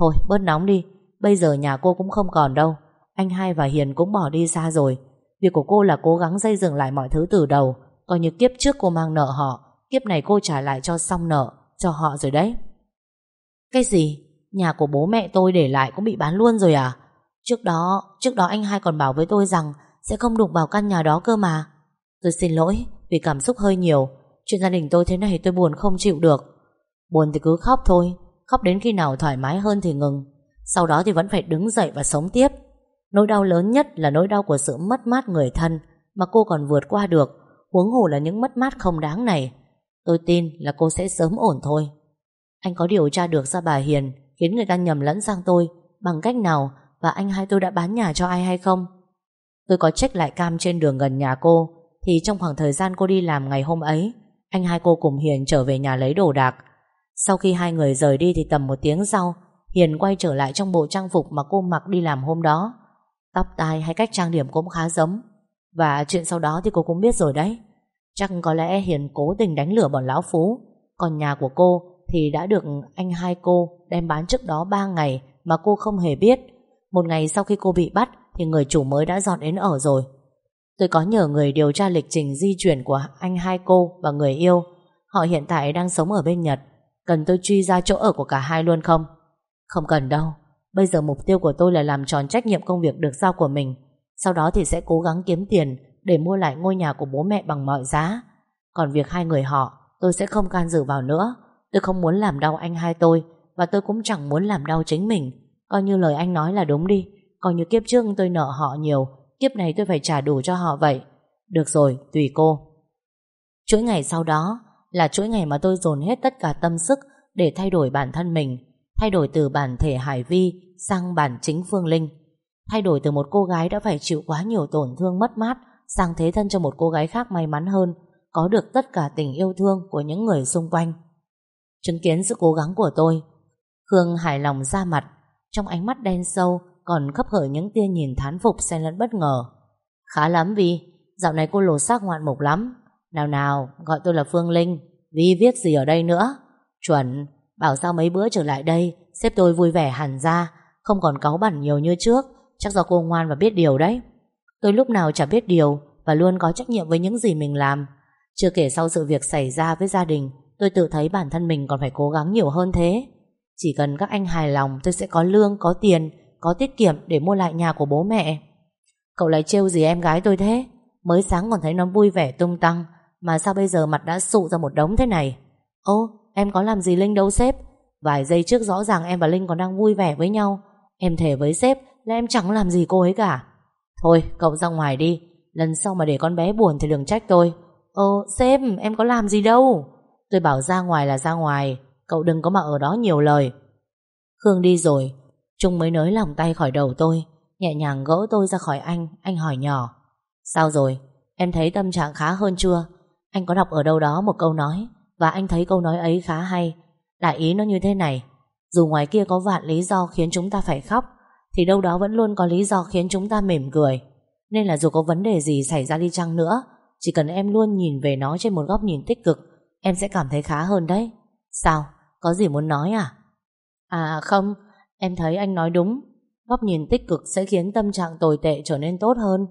Thôi bớt nóng đi Bây giờ nhà cô cũng không còn đâu. Anh hai và Hiền cũng bỏ đi xa rồi. Việc của cô là cố gắng xây dựng lại mọi thứ từ đầu Coi như kiếp trước cô mang nợ họ. Kiếp này cô trả lại cho xong nợ Cho họ rồi đấy. Cái gì? Nhà của bố mẹ tôi để lại cũng bị bán luôn rồi à? Trước đó, trước đó anh hai còn bảo với tôi rằng Sẽ không đụng vào căn nhà đó cơ mà. Tôi xin lỗi vì cảm xúc hơi nhiều. Chuyện gia đình tôi thế này tôi buồn không chịu được. Buồn thì cứ khóc thôi. Khóc đến khi nào thoải mái hơn thì ngừng. Sau đó thì vẫn phải đứng dậy và sống tiếp. Nỗi đau lớn nhất là nỗi đau của sự mất mát người thân Mà cô còn vượt qua được. Huống hồ là những mất mát không đáng này. Tôi tin là cô sẽ sớm ổn thôi. Anh có điều tra được ra bà Hiền Khiến người ta nhầm lẫn sang tôi. Bằng cách nào Và anh hai tôi đã bán nhà cho ai hay không? Tôi có check lại cam trên đường gần nhà cô. Thì trong khoảng thời gian cô đi làm ngày hôm ấy, Anh hai cô cùng Hiền trở về nhà lấy đồ đạc. Sau khi hai người rời đi thì tầm một tiếng sau, Hiền quay trở lại trong bộ trang phục mà cô mặc đi làm hôm đó. Tóc tai hay cách trang điểm cũng khá giống. Và chuyện sau đó thì cô cũng biết rồi đấy. Chắc có lẽ Hiền cố tình đánh lửa bọn lão phú. Còn nhà của cô thì đã được anh hai cô đem bán trước đó 3 ngày mà cô không hề biết. Một ngày sau khi cô bị bắt thì người chủ mới đã dọn đến ở rồi. Tôi có nhờ người điều tra lịch trình di chuyển của anh hai cô và người yêu. Họ hiện tại đang sống ở bên Nhật. Cần tôi truy ra chỗ ở của cả hai luôn không? Không cần đâu. Bây giờ mục tiêu của tôi là làm tròn trách nhiệm công việc được giao của mình. Sau đó thì sẽ cố gắng kiếm tiền để mua lại ngôi nhà của bố mẹ bằng mọi giá. Còn việc hai người họ, tôi sẽ không can dự vào nữa. Tôi không muốn làm đau anh hai tôi và tôi cũng chẳng muốn làm đau chính mình. Coi như lời anh nói là đúng đi. Coi như kiếp trước tôi nợ họ nhiều, kiếp này tôi phải trả đủ cho họ vậy. Được rồi, tùy cô. Chuỗi ngày sau đó là chuỗi ngày mà tôi dồn hết tất cả tâm sức để thay đổi bản thân mình, thay đổi từ bản thể Hải Vi sang bản chính Phương Linh. Thay đổi từ một cô gái đã phải chịu quá nhiều tổn thương mất mát sang thế thân cho một cô gái khác may mắn hơn, có được tất cả tình yêu thương của những người xung quanh. Chứng kiến sự cố gắng của tôi, Khương hài lòng ra mặt, trong ánh mắt đen sâu còn khấp khởi những tia nhìn thán phục xen lẫn bất ngờ. Khá lắm Vi, dạo này cô lột xác ngoạn mục lắm. Nào nào, gọi tôi là Phương Linh, Vi viết gì ở đây nữa? Chuẩn, bảo sao mấy bữa trở lại đây, sếp tôi vui vẻ hẳn ra, không còn cáu bẩn nhiều như trước, chắc do cô ngoan và biết điều đấy. Tôi lúc nào chả biết điều và luôn có trách nhiệm với những gì mình làm. Chưa kể sau sự việc xảy ra với gia đình, tôi tự thấy bản thân mình còn phải cố gắng nhiều hơn thế. Chỉ cần các anh hài lòng tôi sẽ có lương, có tiền, có tiết kiệm để mua lại nhà của bố mẹ. Cậu lại trêu gì em gái tôi thế? Mới sáng còn thấy nó vui vẻ tung tăng, mà sao bây giờ mặt đã sụ ra một đống thế này? Ô, em có làm gì Linh đâu sếp? Vài giây trước rõ ràng em và Linh còn đang vui vẻ với nhau. Em thề với sếp là em chẳng làm gì cô ấy cả. Thôi, cậu ra ngoài đi. Lần sau mà để con bé buồn thì đừng trách tôi. ô, sếp, em có làm gì đâu. Tôi bảo ra ngoài là ra ngoài. Cậu đừng có mà ở đó nhiều lời. Khương đi rồi. Trung mới nới lòng tay khỏi đầu tôi. Nhẹ nhàng gỡ tôi ra khỏi anh. Anh hỏi nhỏ. Sao rồi? Em thấy tâm trạng khá hơn chưa? Anh có đọc ở đâu đó một câu nói. Và anh thấy câu nói ấy khá hay. Đại ý nó như thế này. Dù ngoài kia có vạn lý do khiến chúng ta phải khóc thì đâu đó vẫn luôn có lý do khiến chúng ta mỉm cười. Nên là dù có vấn đề gì xảy ra đi chăng nữa, chỉ cần em luôn nhìn về nó trên một góc nhìn tích cực, em sẽ cảm thấy khá hơn đấy. Sao? Có gì muốn nói à? À không, em thấy anh nói đúng. Góc nhìn tích cực sẽ khiến tâm trạng tồi tệ trở nên tốt hơn.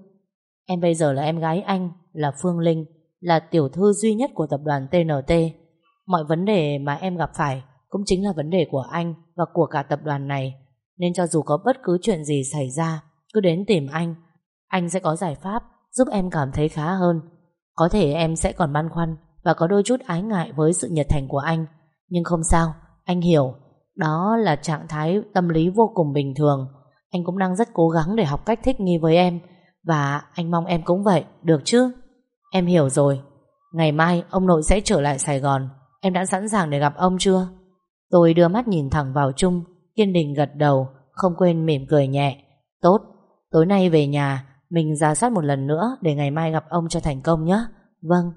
Em bây giờ là em gái anh, là Phương Linh, là tiểu thư duy nhất của tập đoàn TNT. Mọi vấn đề mà em gặp phải cũng chính là vấn đề của anh và của cả tập đoàn này. Nên cho dù có bất cứ chuyện gì xảy ra, cứ đến tìm anh. Anh sẽ có giải pháp giúp em cảm thấy khá hơn. Có thể em sẽ còn băn khoăn và có đôi chút ái ngại với sự nhiệt thành của anh. Nhưng không sao, anh hiểu. Đó là trạng thái tâm lý vô cùng bình thường. Anh cũng đang rất cố gắng để học cách thích nghi với em. Và anh mong em cũng vậy, được chứ? Em hiểu rồi. Ngày mai ông nội sẽ trở lại Sài Gòn. em đã sẵn sàng để gặp ông chưa? Tôi đưa mắt nhìn thẳng vào Trung, kiên định gật đầu, không quên mỉm cười nhẹ. Tốt, tối nay về nhà, mình ra soát một lần nữa để ngày mai gặp ông cho thành công nhé. Vâng.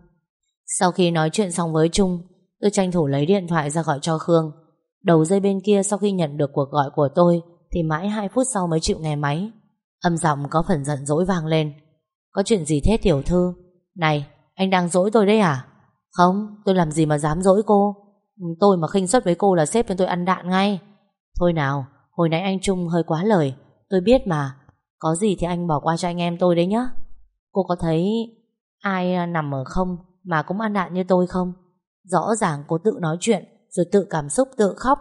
Sau khi nói chuyện xong với Trung, tôi tranh thủ lấy điện thoại ra gọi cho Khương. Đầu dây bên kia sau khi nhận được cuộc gọi của tôi thì mãi 2 phút sau mới chịu nghe máy. Âm giọng có phần giận dỗi vang lên. Có chuyện gì thế tiểu thư? Này, anh đang dỗi tôi đấy à? Không, tôi làm gì mà dám dỗi cô? Ừ, tôi mà khinh suất với cô là xếp cho tôi ăn đạn ngay. Thôi nào, hồi nãy anh Trung hơi quá lời. Tôi biết mà. Có gì thì anh bỏ qua cho anh em tôi đấy nhá. Cô có thấy ai nằm ở không mà cũng ăn đạn như tôi không? Rõ ràng cô tự nói chuyện rồi tự cảm xúc tự khóc.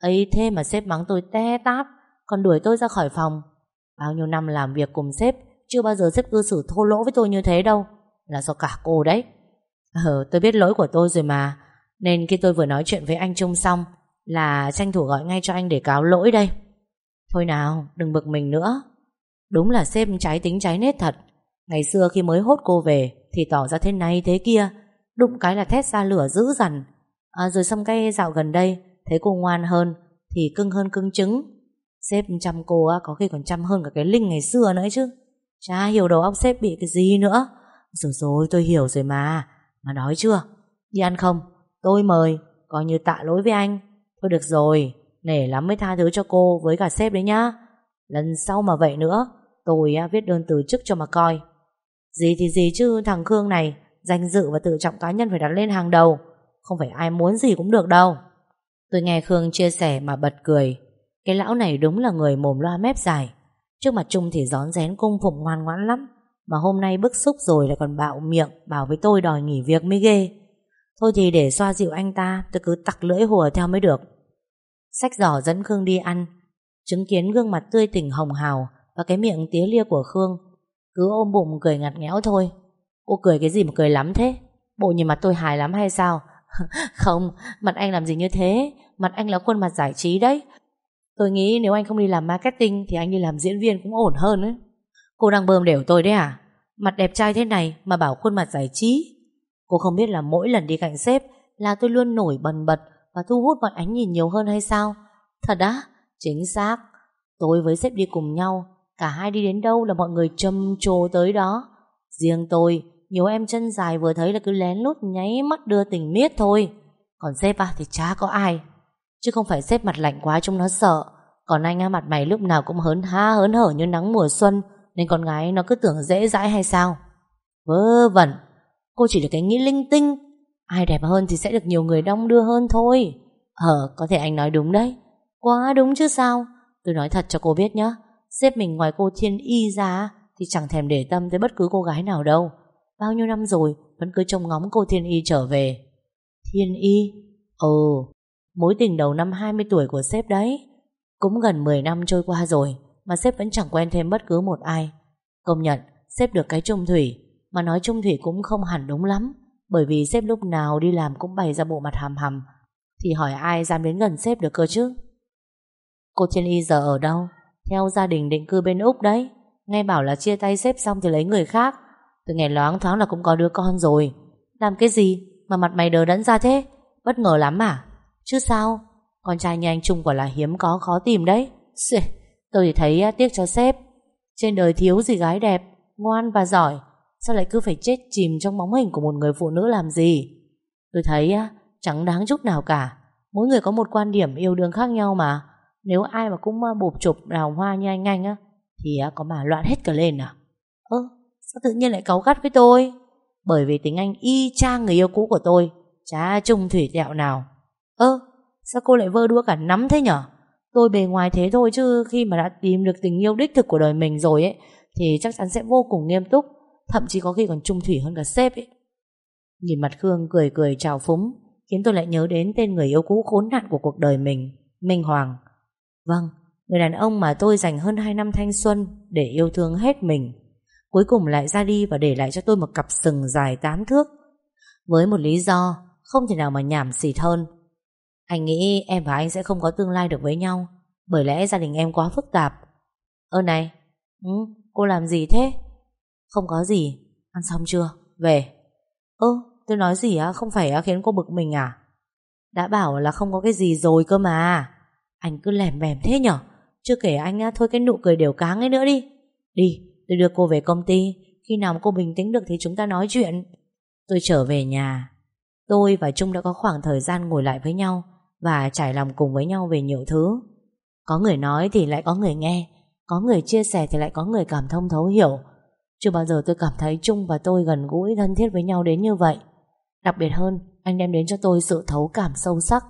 ấy thế mà sếp mắng tôi te tát còn đuổi tôi ra khỏi phòng. Bao nhiêu năm làm việc cùng sếp chưa bao giờ sếp cư xử thô lỗ với tôi như thế đâu. Là do cả cô đấy. Ờ, tôi biết lỗi của tôi rồi mà. Nên khi tôi vừa nói chuyện với anh Trung xong là tranh thủ gọi ngay cho anh để cáo lỗi đây. Thôi nào, đừng bực mình nữa. Đúng là sếp trái tính trái nết thật. Ngày xưa khi mới hốt cô về thì tỏ ra thế này thế kia. Đụng cái là thét ra lửa dữ dằn. À, rồi xong cái dạo gần đây thấy cô ngoan hơn thì cưng hơn cưng trứng. Sếp chăm cô á, có khi còn chăm hơn cả cái Linh ngày xưa nữa chứ. Chả hiểu đầu óc sếp bị cái gì nữa. Rồi rồi tôi hiểu rồi mà. Mà nói chưa? Đi ăn không? Tôi mời, coi như tạ lỗi với anh. Thôi được rồi, nể lắm mới tha thứ cho cô với cả sếp đấy nhá. Lần sau mà vậy nữa, tôi viết đơn từ chức cho mà coi. Gì thì gì chứ thằng Khương này, danh dự và tự trọng cá nhân phải đặt lên hàng đầu. Không phải ai muốn gì cũng được đâu. Tôi nghe Khương chia sẻ mà bật cười. Cái lão này đúng là người mồm loa mép dài. Trước mặt Trung thì gión rén cung phụng ngoan ngoãn lắm. Mà hôm nay bức xúc rồi lại còn bạo miệng, bảo với tôi đòi nghỉ việc mới ghê. Thôi thì để xoa dịu anh ta, Tôi cứ tặc lưỡi hùa theo mới được Sách giỏ dẫn Khương đi ăn, Chứng kiến gương mặt tươi tỉnh hồng hào Và cái miệng tía lia của Khương, Cứ ôm bụng cười ngặt nghẽo thôi Cô cười cái gì mà cười lắm thế Bộ nhìn mặt tôi hài lắm hay sao Không, mặt anh làm gì như thế Mặt anh là khuôn mặt giải trí đấy Tôi nghĩ nếu anh không đi làm marketing Thì anh đi làm diễn viên cũng ổn hơn ấy Cô đang bơm đều tôi đấy à Mặt đẹp trai thế này mà bảo khuôn mặt giải trí Cô không biết là mỗi lần đi cạnh sếp là tôi luôn nổi bần bật và thu hút mọi ánh nhìn nhiều hơn hay sao? Thật á? Chính xác. Tôi với sếp đi cùng nhau, cả hai đi đến đâu là mọi người trầm trồ tới đó. Riêng tôi, nhiều em chân dài vừa thấy là cứ lén lút nháy mắt đưa tình miết thôi. Còn sếp à thì chả có ai. Chứ không phải sếp mặt lạnh quá chúng nó sợ. Còn anh á, mặt mày lúc nào cũng hớn ha hớn hở như nắng mùa xuân, nên con gái nó cứ tưởng dễ dãi hay sao? Vớ vẩn. Cô chỉ là cái nghĩ linh tinh Ai đẹp hơn thì sẽ được nhiều người đong đưa hơn thôi Ờ có thể anh nói đúng đấy Quá đúng chứ sao Tôi nói thật cho cô biết nhé Xếp mình ngoài cô Thiên Y ra Thì chẳng thèm để tâm tới bất cứ cô gái nào đâu Bao nhiêu năm rồi, Vẫn cứ trông ngóng cô Thiên Y trở về. Thiên Y? Ừ Mối tình đầu năm 20 tuổi của sếp đấy. Cũng gần 10 năm trôi qua rồi, Mà sếp vẫn chẳng quen thêm bất cứ một ai. Công nhận, Sếp được cái trung thủy, mà nói trung Thủy cũng không hẳn đúng lắm, Bởi vì sếp lúc nào đi làm cũng bày ra bộ mặt hàm hầm Thì hỏi ai dám đến gần sếp được cơ chứ? Cô Thiên Y giờ ở đâu? Theo gia đình định cư bên Úc đấy. Nghe bảo là chia tay sếp xong thì lấy người khác. Từ ngày loáng thoáng là cũng có đứa con rồi. Làm cái gì Mà mặt mày đờ đẫn ra thế? Bất ngờ lắm à? Chứ sao? Con trai như anh Trung quả là hiếm có khó tìm đấy. Xì, Tôi thì thấy tiếc cho sếp. Trên đời thiếu gì gái đẹp Ngoan và giỏi Sao lại cứ phải chết chìm trong bóng hình của một người phụ nữ làm gì? Tôi thấy Chẳng đáng chút nào cả. Mỗi người có một quan điểm yêu đương khác nhau mà. Nếu ai mà cũng bụp chụp đào hoa như anh anh á Thì có mà loạn hết cả lên à? Sao tự nhiên lại cáu gắt với tôi? Bởi vì tính anh y chang người yêu cũ của tôi Chả chung thủy tẹo nào. Ơ sao cô lại vơ đua cả nắm thế nhở? Tôi bề ngoài thế thôi chứ Khi mà đã tìm được tình yêu đích thực của đời mình rồi ấy Thì chắc chắn sẽ vô cùng nghiêm túc Thậm chí có khi còn trung thủy hơn cả sếp ấy. Nhìn mặt Khương cười cười chào phúng Khiến tôi lại nhớ đến tên người yêu cũ khốn nạn của cuộc đời mình Minh Hoàng. Vâng, người đàn ông mà tôi dành hơn 2 năm thanh xuân Để yêu thương hết mình. Cuối cùng lại ra đi và để lại cho tôi một cặp sừng dài tám thước. Với một lý do Không thể nào mà nhảm xịt hơn. Anh nghĩ em và anh sẽ không có tương lai được với nhau Bởi lẽ gia đình em quá phức tạp. Ơ này ừ, Cô làm gì thế? Không có gì. Ăn xong chưa? Về. Ơ tôi nói gì á? Không phải á khiến cô bực mình à? Đã bảo là không có cái gì rồi cơ mà. Anh cứ lèm bèm thế nhở? Chưa kể anh á, thôi cái nụ cười đều cáng ấy nữa đi. Đi, tôi đưa cô về công ty Khi nào cô bình tĩnh được thì chúng ta nói chuyện. Tôi trở về nhà. Tôi và Trung đã có khoảng thời gian ngồi lại với nhau Và trải lòng cùng với nhau về nhiều thứ. Có người nói thì lại có người nghe Có người chia sẻ thì lại có người cảm thông thấu hiểu. Chưa bao giờ tôi cảm thấy Trung và tôi gần gũi thân thiết với nhau đến như vậy. Đặc biệt hơn Anh đem đến cho tôi sự thấu cảm sâu sắc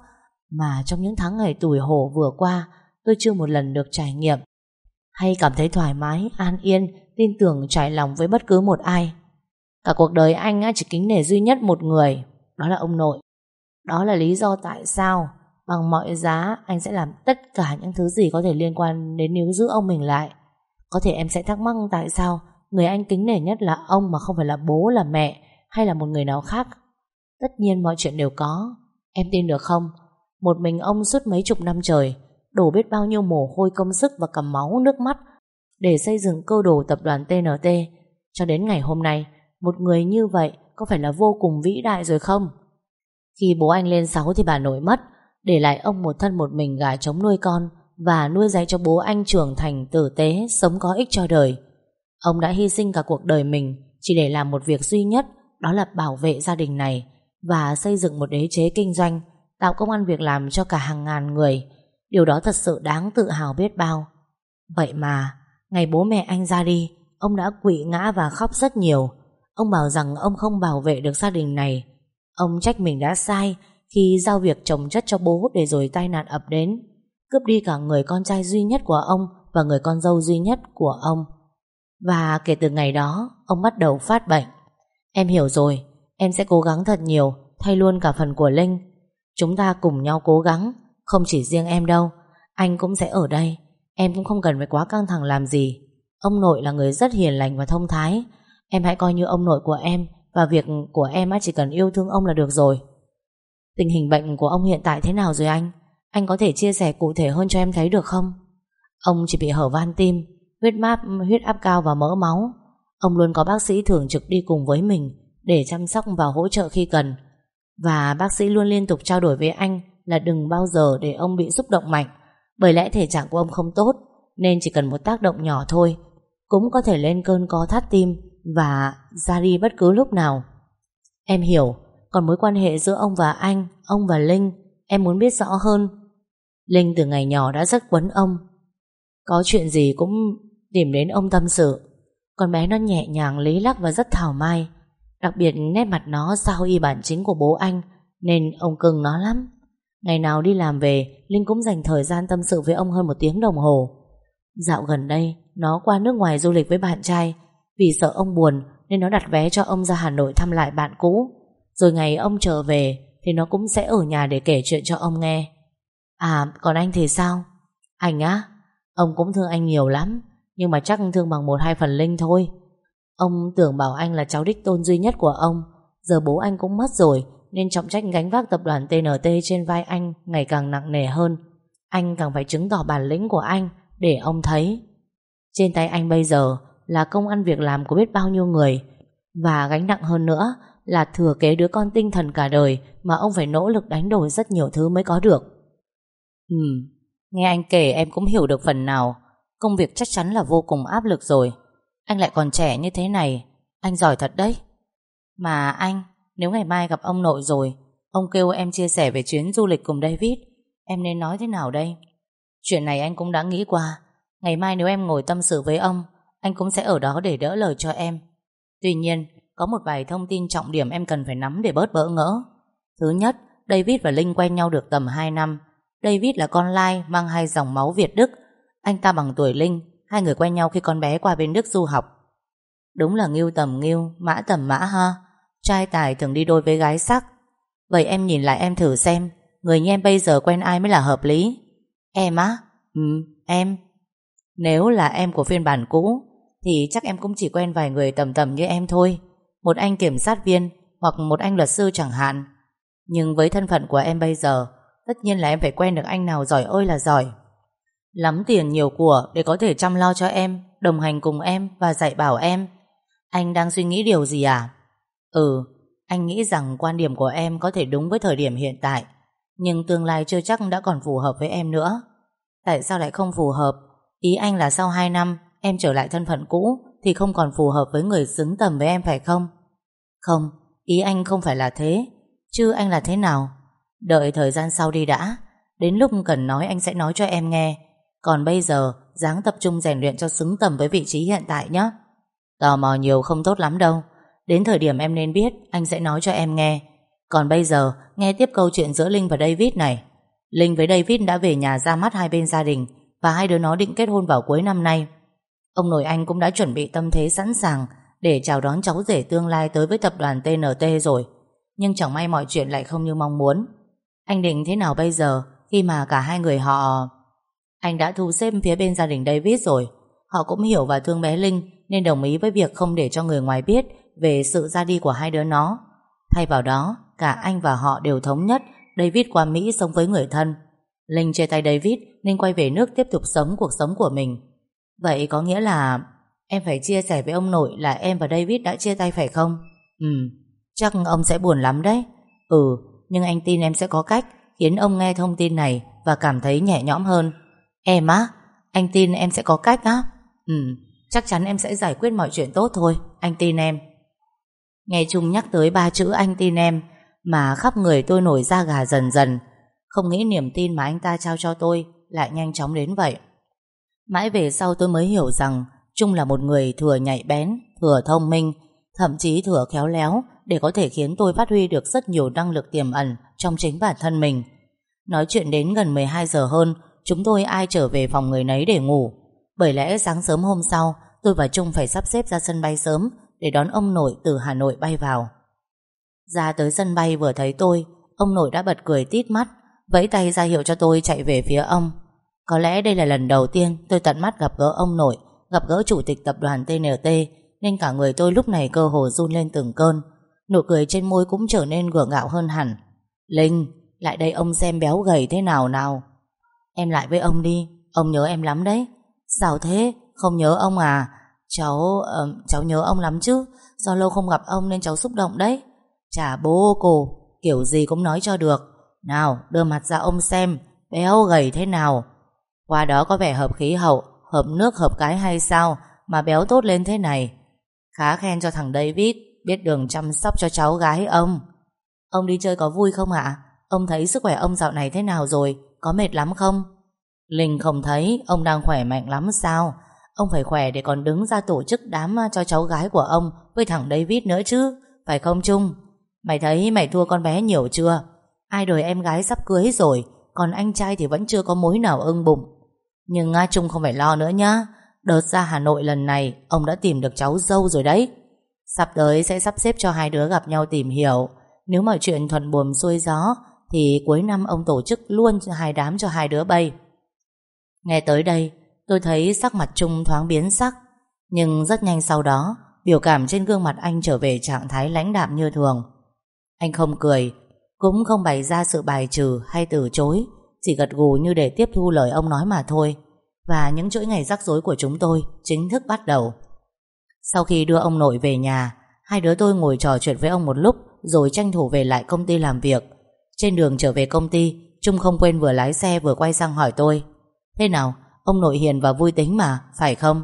Mà trong những tháng ngày tuổi hổ vừa qua Tôi chưa một lần được trải nghiệm. Hay cảm thấy thoải mái, an yên Tin tưởng trải lòng với bất cứ một ai. Cả cuộc đời anh chỉ kính nể duy nhất một người, Đó là ông nội. Đó là lý do tại sao Bằng mọi giá anh sẽ làm tất cả những thứ gì có thể liên quan đến níu giữ ông mình lại. Có thể em sẽ thắc mắc tại sao Người anh kính nể nhất là ông mà không phải là bố, là mẹ Hay là một người nào khác. Tất nhiên mọi chuyện đều có, Em tin được không? Một mình ông suốt mấy chục năm trời Đổ biết bao nhiêu mồ hôi công sức và cầm máu, nước mắt để xây dựng cơ đồ tập đoàn TNT Cho đến ngày hôm nay Một người như vậy Có phải là vô cùng vĩ đại rồi không Khi bố anh lên 6 thì bà nội mất Để lại ông một thân một mình gà chống nuôi con Và nuôi dạy cho bố anh trưởng thành tử tế Sống có ích cho đời Ông đã hy sinh cả cuộc đời mình Chỉ để làm một việc duy nhất Đó là bảo vệ gia đình này và xây dựng một đế chế kinh doanh, tạo công an việc làm cho cả hàng ngàn người. Điều đó thật sự đáng tự hào biết bao. Vậy mà, ngày bố mẹ anh ra đi, ông đã quỵ ngã và khóc rất nhiều. Ông bảo rằng ông không bảo vệ được gia đình này. Ông trách mình đã sai khi giao việc trồng chất cho bố để rồi tai nạn ập đến, cướp đi cả người con trai duy nhất của ông và người con dâu duy nhất của ông. Và kể từ ngày đó, ông bắt đầu phát bệnh. Em hiểu rồi, Em sẽ cố gắng thật nhiều Thay luôn cả phần của Linh Chúng ta cùng nhau cố gắng Không chỉ riêng em đâu Anh cũng sẽ ở đây Em cũng không cần phải quá căng thẳng làm gì Ông nội là người rất hiền lành và thông thái Em hãy coi như ông nội của em Và việc của em chỉ cần yêu thương ông là được rồi Tình hình bệnh của ông hiện tại thế nào rồi anh? Anh có thể chia sẻ cụ thể hơn cho em thấy được không? Ông chỉ bị hở van tim Huyết áp, huyết áp cao và mỡ máu Ông luôn có bác sĩ thường trực đi cùng với mình để chăm sóc và hỗ trợ khi cần. Và bác sĩ luôn liên tục trao đổi với anh là đừng bao giờ để ông bị xúc động mạnh, bởi lẽ thể trạng của ông không tốt, nên chỉ cần một tác động nhỏ thôi, cũng có thể lên cơn co thắt tim và ra đi bất cứ lúc nào. Em hiểu, còn mối quan hệ giữa ông và anh, ông và Linh, em muốn biết rõ hơn. Linh từ ngày nhỏ đã rất quấn ông. Có chuyện gì cũng tìm đến ông tâm sự. Con bé nó nhẹ nhàng lý lắc và rất thảo mai. Đặc biệt nét mặt nó sao y bản chính của bố anh Nên ông cưng nó lắm Ngày nào đi làm về, Linh cũng dành thời gian tâm sự với ông hơn một tiếng đồng hồ. Dạo gần đây, Nó qua nước ngoài du lịch với bạn trai. Vì sợ ông buồn, Nên nó đặt vé cho ông ra Hà Nội thăm lại bạn cũ. Rồi ngày ông trở về, Thì nó cũng sẽ ở nhà để kể chuyện cho ông nghe. À còn anh thì sao? Anh á, Ông cũng thương anh nhiều lắm, Nhưng mà chắc thương bằng một hai phần Linh thôi. Ông tưởng bảo anh là cháu đích tôn duy nhất của ông, Giờ bố anh cũng mất rồi nên trọng trách gánh vác tập đoàn TNT trên vai anh Ngày càng nặng nề hơn. Anh càng phải chứng tỏ bản lĩnh của anh Để ông thấy. Trên tay anh bây giờ Là công ăn việc làm của biết bao nhiêu người, Và gánh nặng hơn nữa Là thừa kế đứa con tinh thần cả đời Mà ông phải nỗ lực đánh đổi rất nhiều thứ mới có được. Ừ Nghe anh kể em cũng hiểu được phần nào. Công việc chắc chắn là vô cùng áp lực rồi. Anh lại còn trẻ như thế này, Anh giỏi thật đấy. Mà anh nếu ngày mai gặp ông nội rồi, Ông kêu em chia sẻ về chuyến du lịch cùng David, Em nên nói thế nào đây? Chuyện này anh cũng đã nghĩ qua. Ngày mai nếu em ngồi tâm sự với ông, Anh cũng sẽ ở đó để đỡ lời cho em. Tuy nhiên, Có một vài thông tin trọng điểm em cần phải nắm để bớt bỡ ngỡ. Thứ nhất, David và Linh quen nhau được tầm 2 năm. David là con lai mang hai dòng máu Việt Đức. Anh ta bằng tuổi Linh, Hai người quen nhau khi con bé qua bên Đức du học. Đúng là nghiêu tầm nghiêu Mã tầm mã ha. Trai tài thường đi đôi với gái sắc. Vậy em nhìn lại em thử xem Người như em bây giờ quen ai mới là hợp lý? Em á? Ừ em. Nếu là em của phiên bản cũ Thì chắc em cũng chỉ quen vài người tầm tầm như em thôi. Một anh kiểm sát viên Hoặc một anh luật sư chẳng hạn. Nhưng với thân phận của em bây giờ Tất nhiên là em phải quen được anh nào giỏi ơi là giỏi. Lắm tiền nhiều của để có thể chăm lo cho em, đồng hành cùng em và dạy bảo em. Anh đang suy nghĩ điều gì à? Ừ, anh nghĩ rằng quan điểm của em có thể đúng với thời điểm hiện tại. Nhưng tương lai chưa chắc đã còn phù hợp với em nữa. Tại sao lại không phù hợp? Ý anh là sau 2 năm Em trở lại thân phận cũ Thì không còn phù hợp với người xứng tầm với em phải không? Không Ý anh không phải là thế Chứ anh là thế nào? Đợi thời gian sau đi đã Đến lúc cần nói anh sẽ nói cho em nghe. Còn bây giờ dáng tập trung rèn luyện cho xứng tầm với vị trí hiện tại nhé Tò mò nhiều không tốt lắm đâu. Đến thời điểm em nên biết, Anh sẽ nói cho em nghe. Còn bây giờ, nghe tiếp câu chuyện giữa Linh và David này. Linh với David đã về nhà ra mắt hai bên gia đình Và hai đứa nó định kết hôn vào cuối năm nay. Ông nội anh cũng đã chuẩn bị tâm thế sẵn sàng Để chào đón cháu rể tương lai tới với tập đoàn TNT rồi. Nhưng chẳng may mọi chuyện lại không như mong muốn. Anh định thế nào bây giờ Khi mà cả hai người họ Anh đã thu xếp phía bên gia đình David rồi. Họ cũng hiểu và thương bé Linh Nên đồng ý với việc không để cho người ngoài biết về sự ra đi của hai đứa nó. Thay vào đó Cả anh và họ đều thống nhất David qua Mỹ sống với người thân. Linh chia tay David Nên quay về nước tiếp tục sống cuộc sống của mình. Vậy có nghĩa là Em phải chia sẻ với ông nội là em và David đã chia tay phải không? Ừ, chắc ông sẽ buồn lắm đấy. Ừ, nhưng anh tin em sẽ có cách Khiến ông nghe thông tin này Và cảm thấy nhẹ nhõm hơn. Em á, anh tin em sẽ có cách á. Ừ, chắc chắn em sẽ giải quyết mọi chuyện tốt thôi. Anh tin em. Nghe Trung nhắc tới ba chữ anh tin em, Mà khắp người tôi nổi da gà dần dần. Không nghĩ niềm tin mà anh ta trao cho tôi Lại nhanh chóng đến vậy. Mãi về sau tôi mới hiểu rằng Trung là một người thừa nhạy bén, Thừa thông minh, Thậm chí thừa khéo léo Để có thể khiến tôi phát huy được rất nhiều năng lực tiềm ẩn Trong chính bản thân mình. Nói chuyện đến gần 12 giờ hơn, Chúng tôi ai trở về phòng người nấy để ngủ. Bởi lẽ sáng sớm hôm sau, Tôi và Trung phải sắp xếp ra sân bay sớm để đón ông nội từ Hà Nội bay vào. Ra tới sân bay vừa thấy tôi, Ông nội đã bật cười tít mắt, Vẫy tay ra hiệu cho tôi chạy về phía ông. Có lẽ đây là lần đầu tiên Tôi tận mắt gặp gỡ ông nội, Gặp gỡ chủ tịch tập đoàn TNT Nên cả người tôi lúc này cơ hồ run lên từng cơn. Nụ cười trên môi cũng trở nên gượng gạo hơn hẳn. Linh, Lại đây ông xem béo gầy thế nào nào. Em lại với ông đi, Ông nhớ em lắm đấy. Sao thế? Không nhớ ông à? Cháu uh, cháu nhớ ông lắm chứ? Do lâu không gặp ông nên cháu xúc động đấy. Chả bố cô Kiểu gì cũng nói cho được. Nào đưa mặt ra ông xem Béo gầy thế nào. Qua đó có vẻ hợp khí hậu Hợp nước hợp cái hay sao Mà béo tốt lên thế này. Khá khen cho thằng David Biết đường chăm sóc cho cháu gái ông. Ông đi chơi có vui không ạ? Ông thấy sức khỏe ông dạo này thế nào rồi? Có mệt lắm không? Linh không thấy ông đang khỏe mạnh lắm sao? Ông phải khỏe để còn đứng ra tổ chức đám cho cháu gái của ông Với thằng David nữa chứ, Phải không Trung? Mày thấy mày thua con bé nhiều chưa? Ai đời em gái sắp cưới rồi, Còn anh trai thì vẫn chưa có mối nào ưng bụng. Nhưng Nga Trung không phải lo nữa nhá. Đợt ra Hà Nội lần này, Ông đã tìm được cháu dâu rồi đấy. Sắp tới sẽ sắp xếp cho hai đứa gặp nhau tìm hiểu. Nếu mọi chuyện thuận buồm xuôi gió, Thì cuối năm ông tổ chức luôn hai đám cho hai đứa bay. Nghe tới đây Tôi thấy sắc mặt Trung thoáng biến sắc, Nhưng rất nhanh sau đó, Biểu cảm trên gương mặt anh trở về trạng thái lãnh đạm như thường. Anh không cười, Cũng không bày ra sự bài trừ hay từ chối, Chỉ gật gù như để tiếp thu lời ông nói mà thôi. Và những chuỗi ngày rắc rối của chúng tôi Chính thức bắt đầu. Sau khi đưa ông nội về nhà, Hai đứa tôi ngồi trò chuyện với ông một lúc, Rồi tranh thủ về lại công ty làm việc. Trên đường trở về công ty, Trung không quên vừa lái xe vừa quay sang hỏi tôi, Thế nào Ông nội hiền và vui tính mà, Phải không?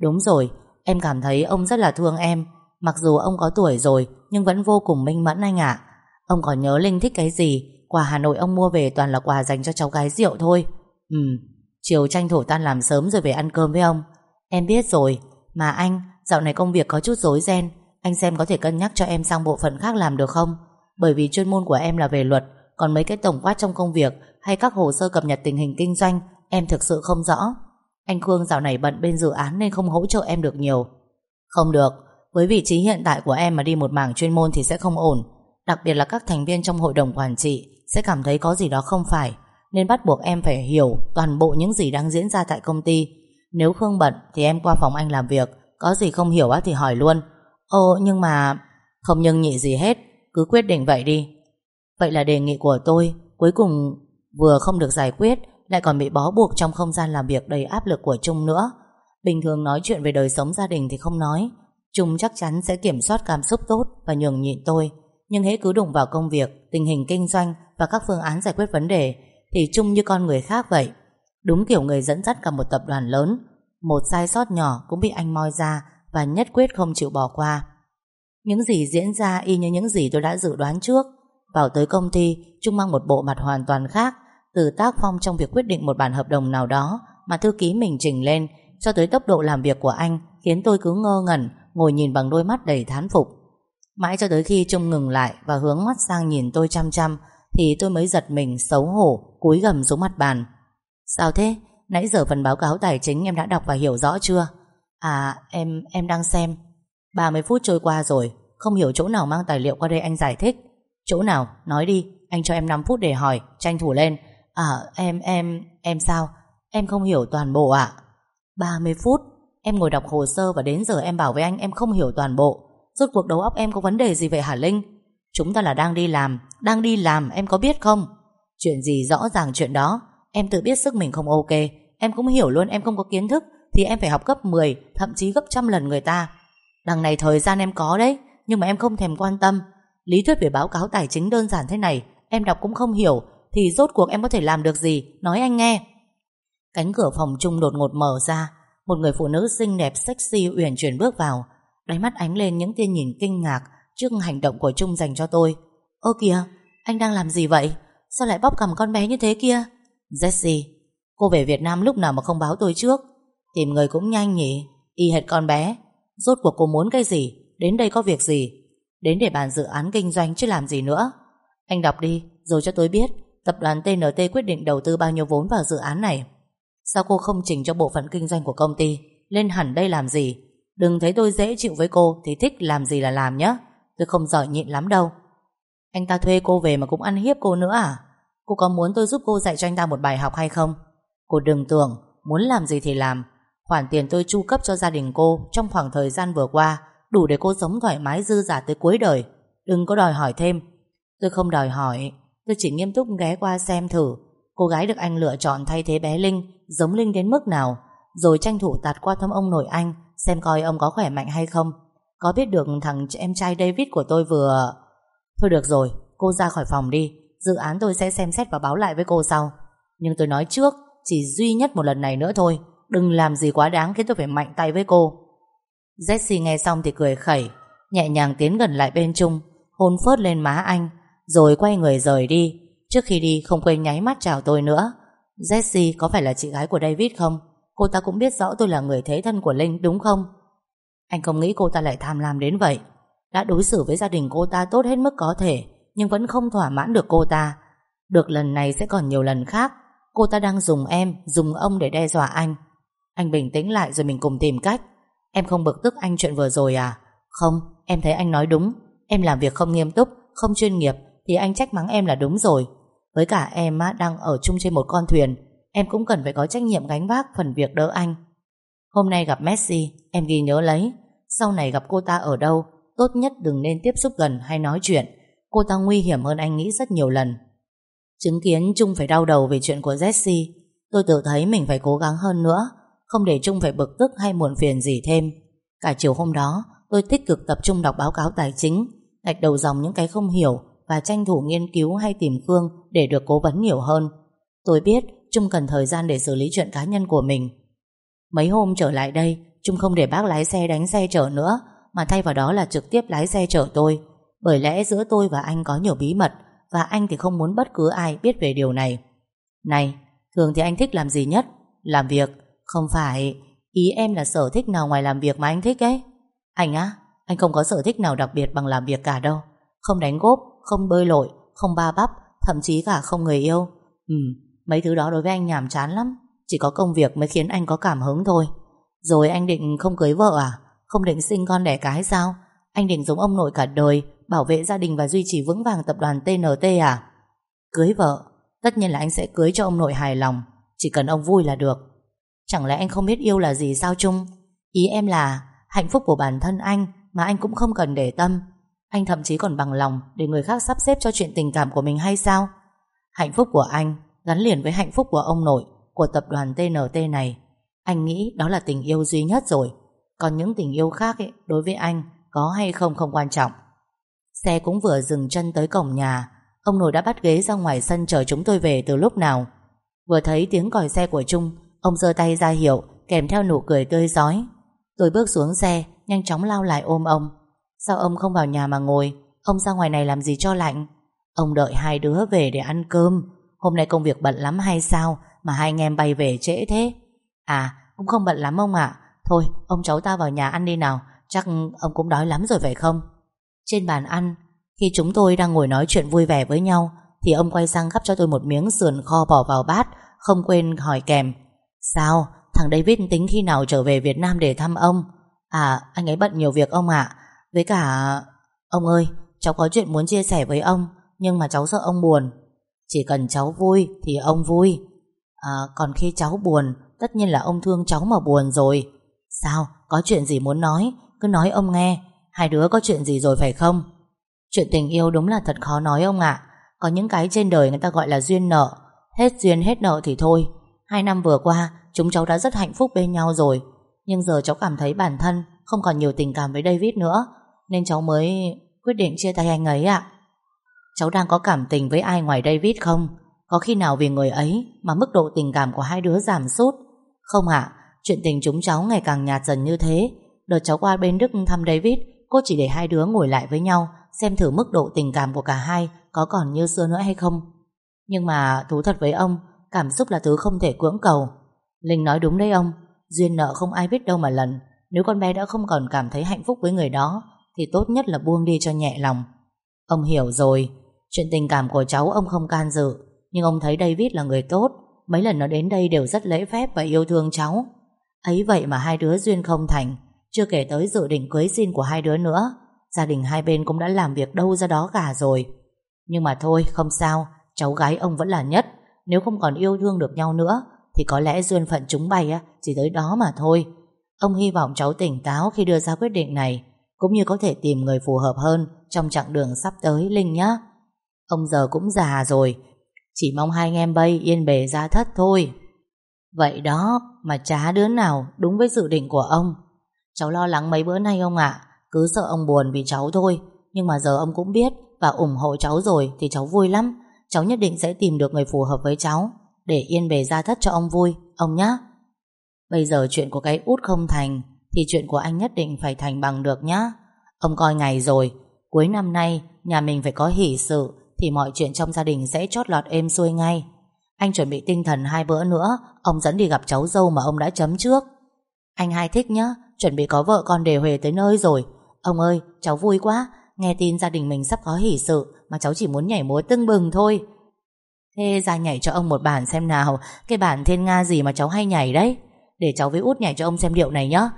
Đúng rồi, Em cảm thấy ông rất là thương em. Mặc dù ông có tuổi rồi, Nhưng vẫn vô cùng minh mẫn anh ạ. Ông còn nhớ Linh thích cái gì? Quà Hà Nội ông mua về toàn là quà dành cho cháu gái rượu thôi. Ừ Chiều tranh thủ tan làm sớm rồi về ăn cơm với ông. Em biết rồi, Mà anh, Dạo này công việc có chút rối ren. Anh xem có thể cân nhắc cho em sang bộ phận khác làm được không? Bởi vì chuyên môn của em là về luật, Còn mấy cái tổng quát trong công việc Hay các hồ sơ cập nhật tình hình kinh doanh Em thực sự không rõ. Anh Khương dạo này bận bên dự án nên không hỗ trợ em được nhiều. Không được, Với vị trí hiện tại của em mà đi một mảng chuyên môn thì sẽ không ổn. Đặc biệt là các thành viên trong hội đồng quản trị Sẽ cảm thấy có gì đó không phải, Nên bắt buộc em phải hiểu Toàn bộ những gì đang diễn ra tại công ty. Nếu Khương bận thì em qua phòng anh làm việc, Có gì không hiểu á thì hỏi luôn. Ồ, nhưng mà Không nhưng nhị gì hết, Cứ quyết định vậy đi. Vậy là đề nghị của tôi Cuối cùng vừa không được giải quyết lại còn bị bó buộc trong không gian làm việc đầy áp lực của Trung nữa. Bình thường nói chuyện về đời sống gia đình thì không nói. Trung chắc chắn sẽ kiểm soát cảm xúc tốt và nhường nhịn tôi. Nhưng hễ cứ đụng vào công việc, tình hình kinh doanh và các phương án giải quyết vấn đề thì Trung như con người khác vậy. Đúng kiểu người dẫn dắt cả một tập đoàn lớn. Một sai sót nhỏ cũng bị anh moi ra và nhất quyết không chịu bỏ qua. Những gì diễn ra y như những gì tôi đã dự đoán trước. Vào tới công ty, Trung mang một bộ mặt hoàn toàn khác, từ tác phong trong việc quyết định một bản hợp đồng nào đó mà thư ký mình trình lên, cho tới tốc độ làm việc của anh khiến tôi cứ ngơ ngẩn, ngồi nhìn bằng đôi mắt đầy thán phục. Mãi cho tới khi Trung ngừng lại và hướng mắt sang nhìn tôi chăm chăm, thì tôi mới giật mình xấu hổ, cúi gầm xuống mặt bàn. Sao thế? Nãy giờ phần báo cáo tài chính em đã đọc và hiểu rõ chưa? À, em em đang xem. 30 phút trôi qua rồi, không hiểu chỗ nào mang tài liệu qua đây anh giải thích. Chỗ nào? Nói đi, anh cho em 5 phút để hỏi, tranh thủ lên. À, em, em, em sao? Em không hiểu toàn bộ ạ. À? 30 phút, em ngồi đọc hồ sơ và đến giờ em bảo với anh em không hiểu toàn bộ. Rốt cuộc đầu óc em có vấn đề gì vậy hả Linh? Chúng ta là đang đi làm, đang đi làm, em có biết không? Chuyện gì rõ ràng chuyện đó, em tự biết sức mình không ok, em cũng hiểu luôn em không có kiến thức, thì em phải học gấp 10, thậm chí gấp trăm lần người ta. Đằng này thời gian em có đấy, nhưng mà em không thèm quan tâm. Lý thuyết về báo cáo tài chính đơn giản thế này, em đọc cũng không hiểu, thì rốt cuộc em có thể làm được gì, nói anh nghe. Cánh cửa phòng chung đột ngột mở ra, một người phụ nữ xinh đẹp sexy uyển chuyển bước vào, đáy mắt ánh lên những tia nhìn kinh ngạc trước hành động của Trung dành cho tôi. Ơ kìa, anh đang làm gì vậy? Sao lại bóp cầm con bé như thế kia? Jessie, cô về Việt Nam lúc nào mà không báo tôi trước? Tìm người cũng nhanh nhỉ? Y hệt con bé. Rốt cuộc cô muốn cái gì? Đến đây có việc gì? Đến để bàn dự án kinh doanh chứ làm gì nữa? Anh đọc đi, rồi cho tôi biết tập đoàn TNT quyết định đầu tư bao nhiêu vốn vào dự án này. Sao cô không trình cho bộ phận kinh doanh của công ty lên hẳn đây làm gì? Đừng thấy tôi dễ chịu với cô thì thích làm gì là làm nhé. Tôi không giỏi nhịn lắm đâu. Anh ta thuê cô về mà cũng ăn hiếp cô nữa à? Cô có muốn tôi giúp cô dạy cho anh ta một bài học hay không? Cô đừng tưởng muốn làm gì thì làm. Khoản tiền tôi chu cấp cho gia đình cô trong khoảng thời gian vừa qua đủ để cô sống thoải mái dư giả tới cuối đời. Đừng có đòi hỏi thêm. Tôi không đòi hỏi, tôi chỉ nghiêm túc ghé qua xem thử cô gái được anh lựa chọn thay thế bé Linh giống Linh đến mức nào, rồi tranh thủ tạt qua thăm ông nội anh xem coi ông có khỏe mạnh hay không. Có biết được thằng em trai David của tôi vừa... Thôi được rồi, cô ra khỏi phòng đi. Dự án tôi sẽ xem xét và báo lại với cô sau. Nhưng tôi nói trước, chỉ duy nhất một lần này nữa thôi. Đừng làm gì quá đáng khiến tôi phải mạnh tay với cô. Jessie nghe xong thì cười khẩy, nhẹ nhàng tiến gần lại bên Trung, hôn phớt lên má anh, rồi quay người rời đi. Trước khi đi không quên nháy mắt chào tôi nữa. Jessie có phải là chị gái của David không? Cô ta cũng biết rõ tôi là người thế thân của Linh đúng không? Anh không nghĩ cô ta lại tham lam đến vậy Đã đối xử với gia đình cô ta tốt hết mức có thể Nhưng vẫn không thỏa mãn được cô ta Được lần này sẽ còn nhiều lần khác Cô ta đang dùng em Dùng ông để đe dọa anh Anh bình tĩnh lại rồi mình cùng tìm cách Em không bực tức anh chuyện vừa rồi à Không, em thấy anh nói đúng Em làm việc không nghiêm túc, không chuyên nghiệp thì anh trách mắng em là đúng rồi. Với cả em á, đang ở chung trên một con thuyền Em cũng cần phải có trách nhiệm gánh vác phần việc đỡ anh. Hôm nay gặp Messi Em ghi nhớ lấy. Sau này gặp cô ta ở đâu Tốt nhất đừng nên tiếp xúc gần hay nói chuyện. Cô ta nguy hiểm hơn anh nghĩ rất nhiều lần. Chứng kiến Trung phải đau đầu Về chuyện của Jesse Tôi tự thấy mình phải cố gắng hơn nữa Không để Trung phải bực tức hay muộn phiền gì thêm. Cả chiều hôm đó Tôi tích cực tập trung đọc báo cáo tài chính Gạch đầu dòng những cái không hiểu và tranh thủ nghiên cứu hay tìm phương Để được cố vấn nhiều hơn. Tôi biết Trung cần thời gian để xử lý chuyện cá nhân của mình. Mấy hôm trở lại đây, Trung không để bác lái xe đánh xe chở nữa, Mà thay vào đó là trực tiếp lái xe chở tôi. Bởi lẽ giữa tôi và anh có nhiều bí mật, Và anh thì không muốn bất cứ ai biết về điều này. Này Thường thì anh thích làm gì nhất? Làm việc. Không phải, Ý em là sở thích nào ngoài làm việc mà anh thích ấy? Anh á, Anh không có sở thích nào đặc biệt bằng làm việc cả đâu. Không đánh gốp không bơi lội, Không ba bắp, Thậm chí cả không người yêu. Ừ Mấy thứ đó đối với anh nhàm chán lắm. Chỉ có công việc mới khiến anh có cảm hứng thôi. Rồi anh định không cưới vợ à? Không định sinh con đẻ cái sao? Anh định giống ông nội cả đời, Bảo vệ gia đình và duy trì vững vàng tập đoàn TNT à? Cưới vợ, Tất nhiên là anh sẽ cưới cho ông nội hài lòng. Chỉ cần ông vui là được. Chẳng lẽ anh không biết yêu là gì sao chung Ý em là, hạnh phúc của bản thân anh Mà anh cũng không cần để tâm. Anh thậm chí còn bằng lòng Để người khác sắp xếp cho chuyện tình cảm của mình hay sao Hạnh phúc của anh Gắn liền với hạnh phúc của ông nội của tập đoàn TNT này. Anh nghĩ đó là tình yêu duy nhất rồi. Còn những tình yêu khác ấy, đối với anh có hay không không quan trọng. Xe cũng vừa dừng chân tới cổng nhà. Ông nội đã bắt ghế ra ngoài sân chờ chúng tôi về từ lúc nào Vừa thấy tiếng còi xe của Trung Ông giơ tay ra hiệu Kèm theo nụ cười tươi giói Tôi bước xuống xe Nhanh chóng lao lại ôm ông Sao ông không vào nhà mà ngồi? Ông ra ngoài này làm gì cho lạnh? Ông đợi hai đứa về để ăn cơm. Hôm nay công việc bận lắm hay sao Mà hai anh em bay về trễ thế? À cũng không bận lắm ông ạ. Thôi, ông cháu ta vào nhà ăn đi nào. Chắc ông cũng đói lắm rồi phải không? Trên bàn ăn, Khi chúng tôi đang ngồi nói chuyện vui vẻ với nhau, Thì ông quay sang gắp cho tôi một miếng sườn kho bỏ vào bát, Không quên hỏi kèm. Sao, thằng David tính khi nào trở về Việt Nam để thăm ông? À anh ấy bận nhiều việc ông ạ. Với cả, Ông ơi, cháu có chuyện muốn chia sẻ với ông, Nhưng mà cháu sợ ông buồn. Chỉ cần cháu vui thì ông vui. À còn khi cháu buồn, Tất nhiên là ông thương cháu mà buồn rồi. Sao? Có chuyện gì muốn nói? Cứ nói ông nghe. Hai đứa có chuyện gì rồi phải không? Chuyện tình yêu đúng là thật khó nói ông ạ. Có những cái trên đời người ta gọi là duyên nợ. Hết duyên, hết nợ thì thôi. Hai năm vừa qua, Chúng cháu đã rất hạnh phúc bên nhau rồi. Nhưng giờ cháu cảm thấy bản thân Không còn nhiều tình cảm với David nữa. Nên cháu mới quyết định chia tay anh ấy ạ. Cháu đang có cảm tình với ai ngoài David không? Có khi nào vì người ấy Mà mức độ tình cảm của hai đứa giảm sút? Không ạ, Chuyện tình chúng cháu ngày càng nhạt dần như thế. Đợt cháu qua bên Đức thăm David, Cô chỉ để hai đứa ngồi lại với nhau, Xem thử mức độ tình cảm của cả hai Có còn như xưa nữa hay không. Nhưng mà thú thật với ông, Cảm xúc là thứ không thể cưỡng cầu. Linh nói đúng đấy ông, Duyên nợ không ai biết đâu mà lần. Nếu con bé đã không còn cảm thấy hạnh phúc với người đó thì tốt nhất là buông đi cho nhẹ lòng. Ông hiểu rồi. Chuyện tình cảm của cháu ông không can dự, Nhưng ông thấy David là người tốt. Mấy lần nó đến đây đều rất lễ phép và yêu thương cháu. Ấy vậy mà hai đứa duyên không thành. Chưa kể tới dự định cưới xin của hai đứa nữa, Gia đình hai bên cũng đã làm việc đâu ra đó cả rồi. Nhưng mà thôi, không sao. Cháu gái ông vẫn là nhất. Nếu không còn yêu thương được nhau nữa, Thì có lẽ duyên phận chúng bay á, Chỉ tới đó mà thôi. Ông hy vọng cháu tỉnh táo khi đưa ra quyết định này. Cũng như có thể tìm người phù hợp hơn Trong chặng đường sắp tới, Linh nhá. Ông giờ cũng già rồi, Chỉ mong hai anh em bay yên bề ra thất thôi. Vậy đó, mà chả đứa nào đúng với dự định của ông. Cháu lo lắng mấy bữa nay ông ạ, Cứ sợ ông buồn vì cháu thôi. Nhưng mà giờ ông cũng biết Và ủng hộ cháu rồi thì cháu vui lắm. Cháu nhất định sẽ tìm được người phù hợp với cháu Để yên bề ra thất cho ông vui. Ông nhá. Bây giờ chuyện của cái út không thành thì chuyện của anh nhất định phải thành bằng được nhá. Ông coi ngày rồi, Cuối năm nay, nhà mình phải có hỷ sự, Thì mọi chuyện trong gia đình sẽ chót lọt êm xuôi ngay. Anh chuẩn bị tinh thần hai bữa nữa, Ông dẫn đi gặp cháu dâu mà ông đã chấm trước. Anh hai thích nhá, Chuẩn bị có vợ con để huề tới nơi rồi. Ông ơi, cháu vui quá, Nghe tin gia đình mình sắp có hỷ sự, Mà cháu chỉ muốn nhảy múa tưng bừng thôi. Thế ra nhảy cho ông một bản xem nào, Cái bản thiên Nga gì mà cháu hay nhảy đấy. Để cháu với út nhảy cho ông xem điệu này nhá.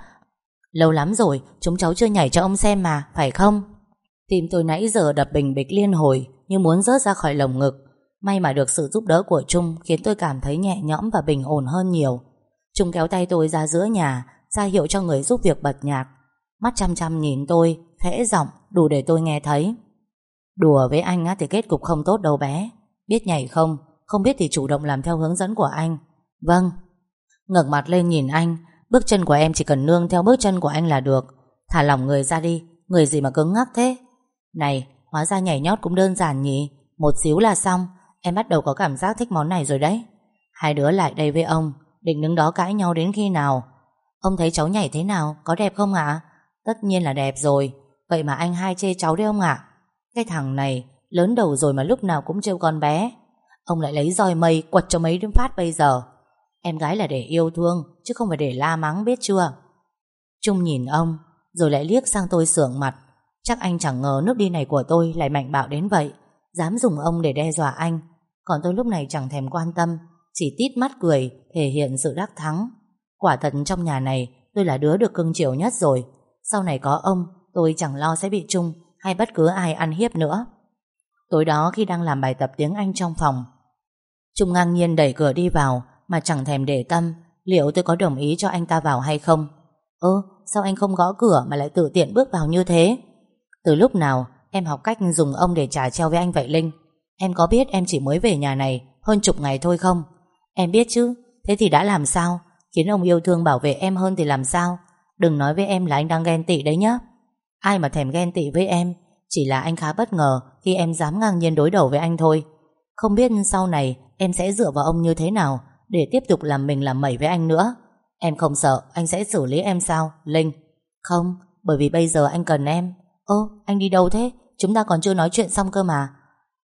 Lâu lắm rồi, Chúng cháu chưa nhảy cho ông xem mà, Phải không? Tim tôi nãy giờ đập bình bịch liên hồi, Như muốn rớt ra khỏi lồng ngực. May mà được sự giúp đỡ của Trung Khiến tôi cảm thấy nhẹ nhõm và bình ổn hơn nhiều. Trung kéo tay tôi ra giữa nhà, ra hiệu cho người giúp việc bật nhạc. Mắt chăm chăm nhìn tôi, Khẽ giọng, đủ để tôi nghe thấy. Đùa với anh á thì kết cục không tốt đâu bé. Biết nhảy không? Không biết thì chủ động làm theo hướng dẫn của anh. Vâng. Ngẩng mặt lên nhìn anh Bước chân của em chỉ cần nương theo bước chân của anh là được. Thả lỏng người ra đi, Người gì mà cứng ngắc thế? Này, hóa ra nhảy nhót cũng đơn giản nhỉ. Một xíu là xong. Em bắt đầu có cảm giác thích món này rồi đấy. Hai đứa lại đây với ông, Định đứng đó cãi nhau đến khi nào? Ông thấy cháu nhảy thế nào? Có đẹp không ạ? Tất nhiên là đẹp rồi. Vậy mà anh hai chê cháu đấy ông ạ. Cái thằng này, lớn đầu rồi mà lúc nào cũng trêu con bé. Ông lại lấy roi mây Quật cho mấy đứa phát bây giờ. Em gái là để yêu thương Chứ không phải để la mắng biết chưa? Trung nhìn ông Rồi lại liếc sang tôi sưởng mặt. Chắc anh chẳng ngờ nước đi này của tôi Lại mạnh bạo đến vậy. Dám dùng ông để đe dọa anh. Còn tôi lúc này chẳng thèm quan tâm Chỉ tít mắt cười Thể hiện sự đắc thắng. Quả thật trong nhà này tôi là đứa được cưng chiều nhất rồi. Sau này có ông, tôi chẳng lo sẽ bị Trung hay bất cứ ai ăn hiếp nữa. Tối đó khi đang làm bài tập tiếng Anh trong phòng, Trung ngang nhiên đẩy cửa đi vào mà chẳng thèm để tâm liệu tôi có đồng ý cho anh ta vào hay không. Ơ, sao anh không gõ cửa mà lại tự tiện bước vào như thế? Từ lúc nào em học cách dùng ông để trả treo với anh vậy Linh? Em có biết em chỉ mới về nhà này hơn chục ngày thôi không? Em biết chứ, thế thì đã làm sao? Khiến ông yêu thương bảo vệ em hơn thì làm sao Đừng nói với em là anh đang ghen tị đấy nhá Ai mà thèm ghen tị với em Chỉ là anh khá bất ngờ Khi em dám ngang nhiên đối đầu với anh thôi Không biết sau này em sẽ dựa vào ông như thế nào để tiếp tục làm mình làm mẩy với anh nữa. Em không sợ, anh sẽ xử lý em sao, Linh? Không, bởi vì bây giờ anh cần em. Ơ anh đi đâu thế? Chúng ta còn chưa nói chuyện xong cơ mà.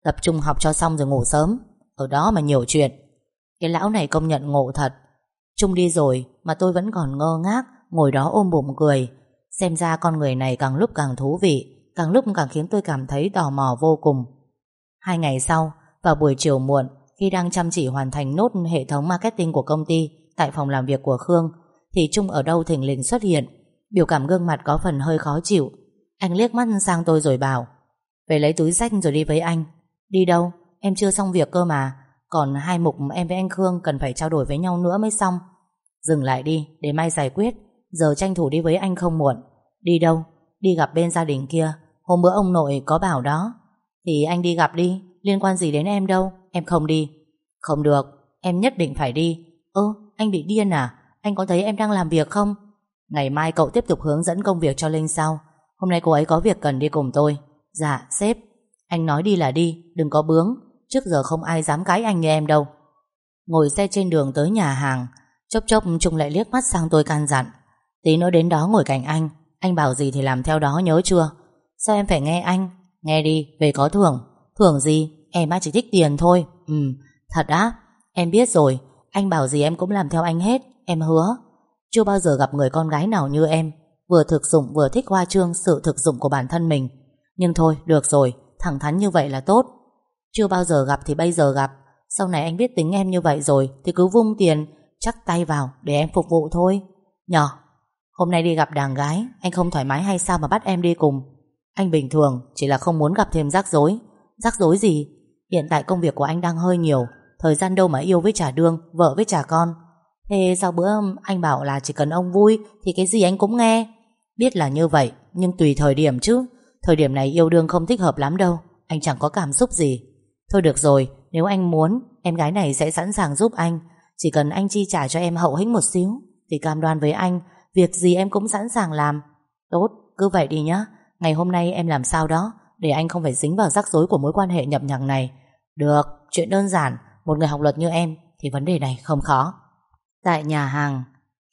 Tập trung học cho xong rồi ngủ sớm. Ở đó mà nhiều chuyện. Cái lão này công nhận ngộ thật. Trung đi rồi, mà tôi vẫn còn ngơ ngác, Ngồi đó ôm bụng cười. Xem ra con người này càng lúc càng thú vị, Càng lúc càng khiến tôi cảm thấy tò mò vô cùng. Hai ngày sau, Vào buổi chiều muộn khi đang chăm chỉ hoàn thành nốt hệ thống marketing của công ty Tại phòng làm việc của Khương Thì Trung ở đâu thình lình xuất hiện. Biểu cảm gương mặt có phần hơi khó chịu. Anh liếc mắt sang tôi rồi bảo Về lấy túi sách rồi đi với anh. Đi đâu? Em chưa xong việc cơ mà. Còn hai mục em với anh Khương Cần phải trao đổi với nhau nữa mới xong. Dừng lại đi, để mai giải quyết. Giờ tranh thủ đi với anh không muộn. Đi đâu? Đi gặp bên gia đình kia. Hôm bữa ông nội có bảo đó. Thì anh đi gặp đi, liên quan gì đến em đâu? Em không đi. Không được, em nhất định phải đi. Ơ, anh bị điên à? Anh có thấy em đang làm việc không? Ngày mai cậu tiếp tục hướng dẫn công việc cho Linh sau. Hôm nay cô ấy có việc cần đi cùng tôi. Dạ, sếp. Anh nói đi là đi, đừng có bướng. Trước giờ không ai dám cãi anh như em đâu. Ngồi xe trên đường tới nhà hàng Chốc chốc Trung lại liếc mắt sang tôi can dặn. Tí nữa đến đó ngồi cạnh anh. Anh bảo gì thì làm theo đó nhớ chưa? Sao em phải nghe anh? Nghe đi, về có thưởng. Thưởng gì, em chỉ thích tiền thôi. Ừ, thật á. Em biết rồi, anh bảo gì em cũng làm theo anh hết. Em hứa. Chưa bao giờ gặp người con gái nào như em. Vừa thực dụng vừa thích hoa trương sự thực dụng của bản thân mình. Nhưng thôi được rồi. Thẳng thắn như vậy là tốt. Chưa bao giờ gặp thì bây giờ gặp. Sau này anh biết tính em như vậy rồi Thì cứ vung tiền Chắc tay vào để em phục vụ thôi. Nhỏ Hôm nay đi gặp đàn gái Anh không thoải mái hay sao mà bắt em đi cùng? Anh bình thường chỉ là không muốn gặp thêm rắc rối. Rắc rối gì? Hiện tại công việc của anh đang hơi nhiều. Thời gian đâu mà yêu với trả đương, Vợ với trả con? Thế sau bữa anh bảo là chỉ cần ông vui, Thì cái gì anh cũng nghe. Biết là như vậy, Nhưng tùy thời điểm chứ. Thời điểm này yêu đương không thích hợp lắm đâu. Anh chẳng có cảm xúc gì. Thôi được rồi, Nếu anh muốn, Em gái này sẽ sẵn sàng giúp anh. Chỉ cần anh chi trả cho em hậu hĩnh một xíu, Thì cam đoan với anh, Việc gì em cũng sẵn sàng làm. Tốt, cứ vậy đi nhá. Ngày hôm nay em làm sao đó? Để anh không phải dính vào rắc rối của mối quan hệ nhập nhằng này. Được, Chuyện đơn giản. Một người học luật như em, Thì vấn đề này không khó. Tại nhà hàng,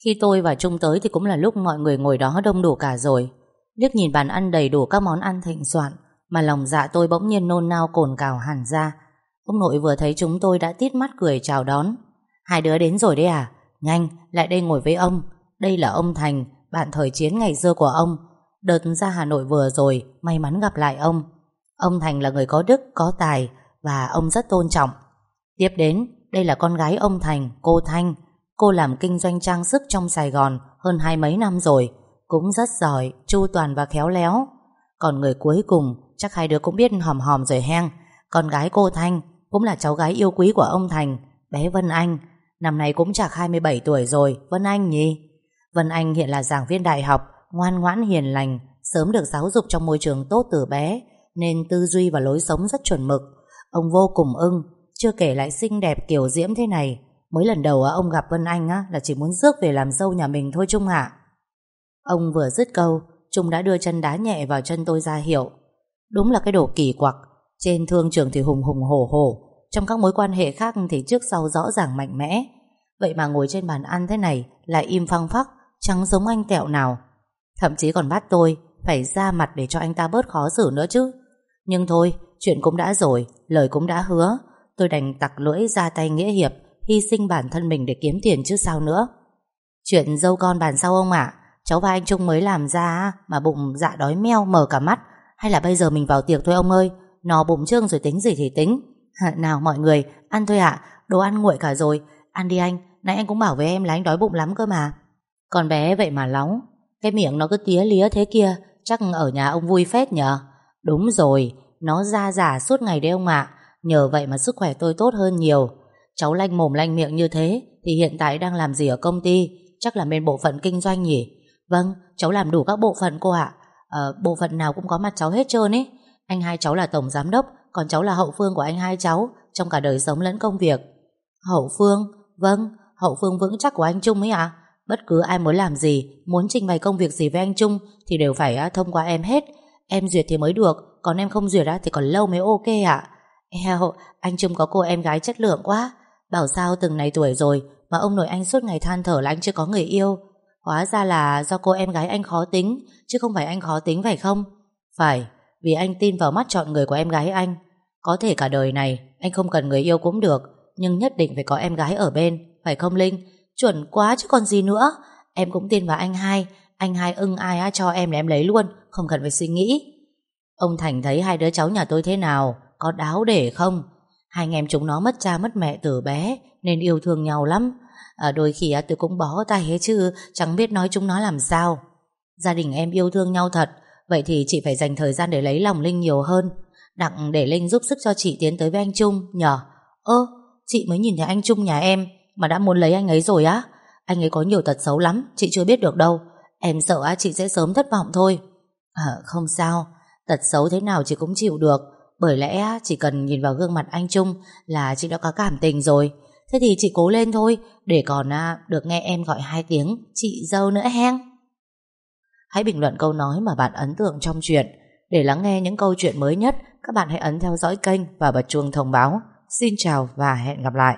Khi tôi và Trung tới thì cũng là lúc mọi người ngồi đó đông đủ cả rồi. Liếc nhìn bàn ăn đầy đủ các món ăn thịnh soạn, Mà lòng dạ tôi bỗng nhiên nôn nao cồn cào hẳn ra. Ông nội vừa thấy chúng tôi đã tít mắt cười chào đón. Hai đứa đến rồi đấy à? Nhanh, lại đây ngồi với ông. Đây là ông Thành, Bạn thời chiến ngày xưa của ông. Đợt ra Hà Nội vừa rồi May mắn gặp lại ông Ông Thành là người có đức, có tài Và ông rất tôn trọng Tiếp đến đây là con gái ông Thành, cô Thanh Cô làm kinh doanh trang sức trong Sài Gòn hơn hai mấy năm rồi, cũng rất giỏi, chu toàn và khéo léo. Còn người cuối cùng, chắc hai đứa cũng biết hòm hòm rồi heng. Con gái cô Thanh, cũng là cháu gái yêu quý của ông Thành, bé Vân Anh. Năm nay cũng chạc 27 tuổi rồi, Vân Anh nhỉ? Vân Anh hiện là giảng viên đại học, ngoan ngoãn hiền lành, sớm được giáo dục trong môi trường tốt từ bé, nên tư duy và lối sống rất chuẩn mực. Ông vô cùng ưng, chưa kể lại xinh đẹp kiểu diễm thế này, Mới lần đầu ông gặp Vân Anh á, là chỉ muốn rước về làm dâu nhà mình thôi Trung ạ. Ông vừa dứt câu, Trung đã đưa chân đá nhẹ vào chân tôi ra hiệu. Đúng là cái đồ kỳ quặc. Trên thương trường thì hùng hùng hổ hổ, trong các mối quan hệ khác thì trước sau rõ ràng mạnh mẽ. Vậy mà ngồi trên bàn ăn thế này lại im phăng phắc, chẳng giống anh tẹo nào. Thậm chí còn bắt tôi phải ra mặt để cho anh ta bớt khó xử nữa chứ. Nhưng thôi, chuyện cũng đã rồi, lời cũng đã hứa. Tôi đành tặc lưỡi ra tay nghĩa hiệp, hy sinh bản thân mình để kiếm tiền chứ sao nữa. Chuyện dâu con bàn sau ông ạ, cháu và anh Trung mới làm ra mà bụng dạ đói meo mở cả mắt, hay là bây giờ mình vào tiệc thôi ông ơi, nó bụng trương rồi tính gì thì tính. Nào mọi người, ăn thôi ạ, đồ ăn nguội cả rồi, ăn đi anh, nãy anh cũng bảo với em là anh đói bụng lắm cơ mà. Con bé vậy mà lóng, cái miệng nó cứ tía lía thế kia, chắc ở nhà ông vui phết nhờ. Đúng rồi, nó ra giả suốt ngày đấy ông ạ, nhờ vậy mà sức khỏe tôi tốt hơn nhiều. Cháu lanh mồm lanh miệng như thế Thì hiện tại đang làm gì ở công ty? Chắc là bên bộ phận kinh doanh nhỉ? Vâng, cháu làm đủ các bộ phận cô ạ. À, Bộ phận nào cũng có mặt cháu hết trơn ấy. Anh hai cháu là tổng giám đốc Còn cháu là hậu phương của anh hai cháu Trong cả đời sống lẫn công việc. Hậu phương, vâng Hậu phương vững chắc của anh Trung ấy ạ. Bất cứ ai muốn làm gì, Muốn trình bày công việc gì với anh Trung Thì đều phải à, thông qua em hết. Em duyệt thì mới được, Còn em không duyệt á thì còn lâu mới ok ạ. Eo, anh Trung có cô em gái chất lượng quá. Bảo sao từng này tuổi rồi Mà ông nội anh suốt ngày than thở là anh chưa có người yêu. Hóa ra là do cô em gái anh khó tính, Chứ không phải anh khó tính phải không? Phải, Vì anh tin vào mắt chọn người của em gái anh. Có thể cả đời này Anh không cần người yêu cũng được, Nhưng nhất định phải có em gái ở bên, Phải không Linh? Chuẩn quá chứ còn gì nữa. Em cũng tin vào anh hai. Anh hai ưng ai á cho em là em lấy luôn Không cần phải suy nghĩ. Ông Thành thấy hai đứa cháu nhà tôi thế nào Có đáo để không? Hai anh em chúng nó mất cha mất mẹ từ bé Nên yêu thương nhau lắm. À, Đôi khi tôi cũng bó tay hết chứ Chẳng biết nói chúng nó làm sao. Gia đình em yêu thương nhau thật Vậy thì chị phải dành thời gian để lấy lòng Linh nhiều hơn. Đặng để Linh giúp sức cho chị tiến tới với anh Trung Nhờ. Ơ chị mới nhìn thấy anh Trung nhà em. Mà đã muốn lấy anh ấy rồi á. Anh ấy có nhiều tật xấu lắm Chị chưa biết được đâu. Em sợ á chị sẽ sớm thất vọng thôi. À không sao. Tật xấu thế nào chị cũng chịu được. Bởi lẽ chỉ cần nhìn vào gương mặt anh Trung Là chị đã có cảm tình rồi. Thế thì chị cố lên thôi Để còn à, được nghe em gọi hai tiếng Chị dâu nữa hen. Hãy bình luận câu nói mà bạn ấn tượng trong chuyện. Để lắng nghe những câu chuyện mới nhất Các bạn hãy ấn theo dõi kênh Và bật chuông thông báo. Xin chào và hẹn gặp lại.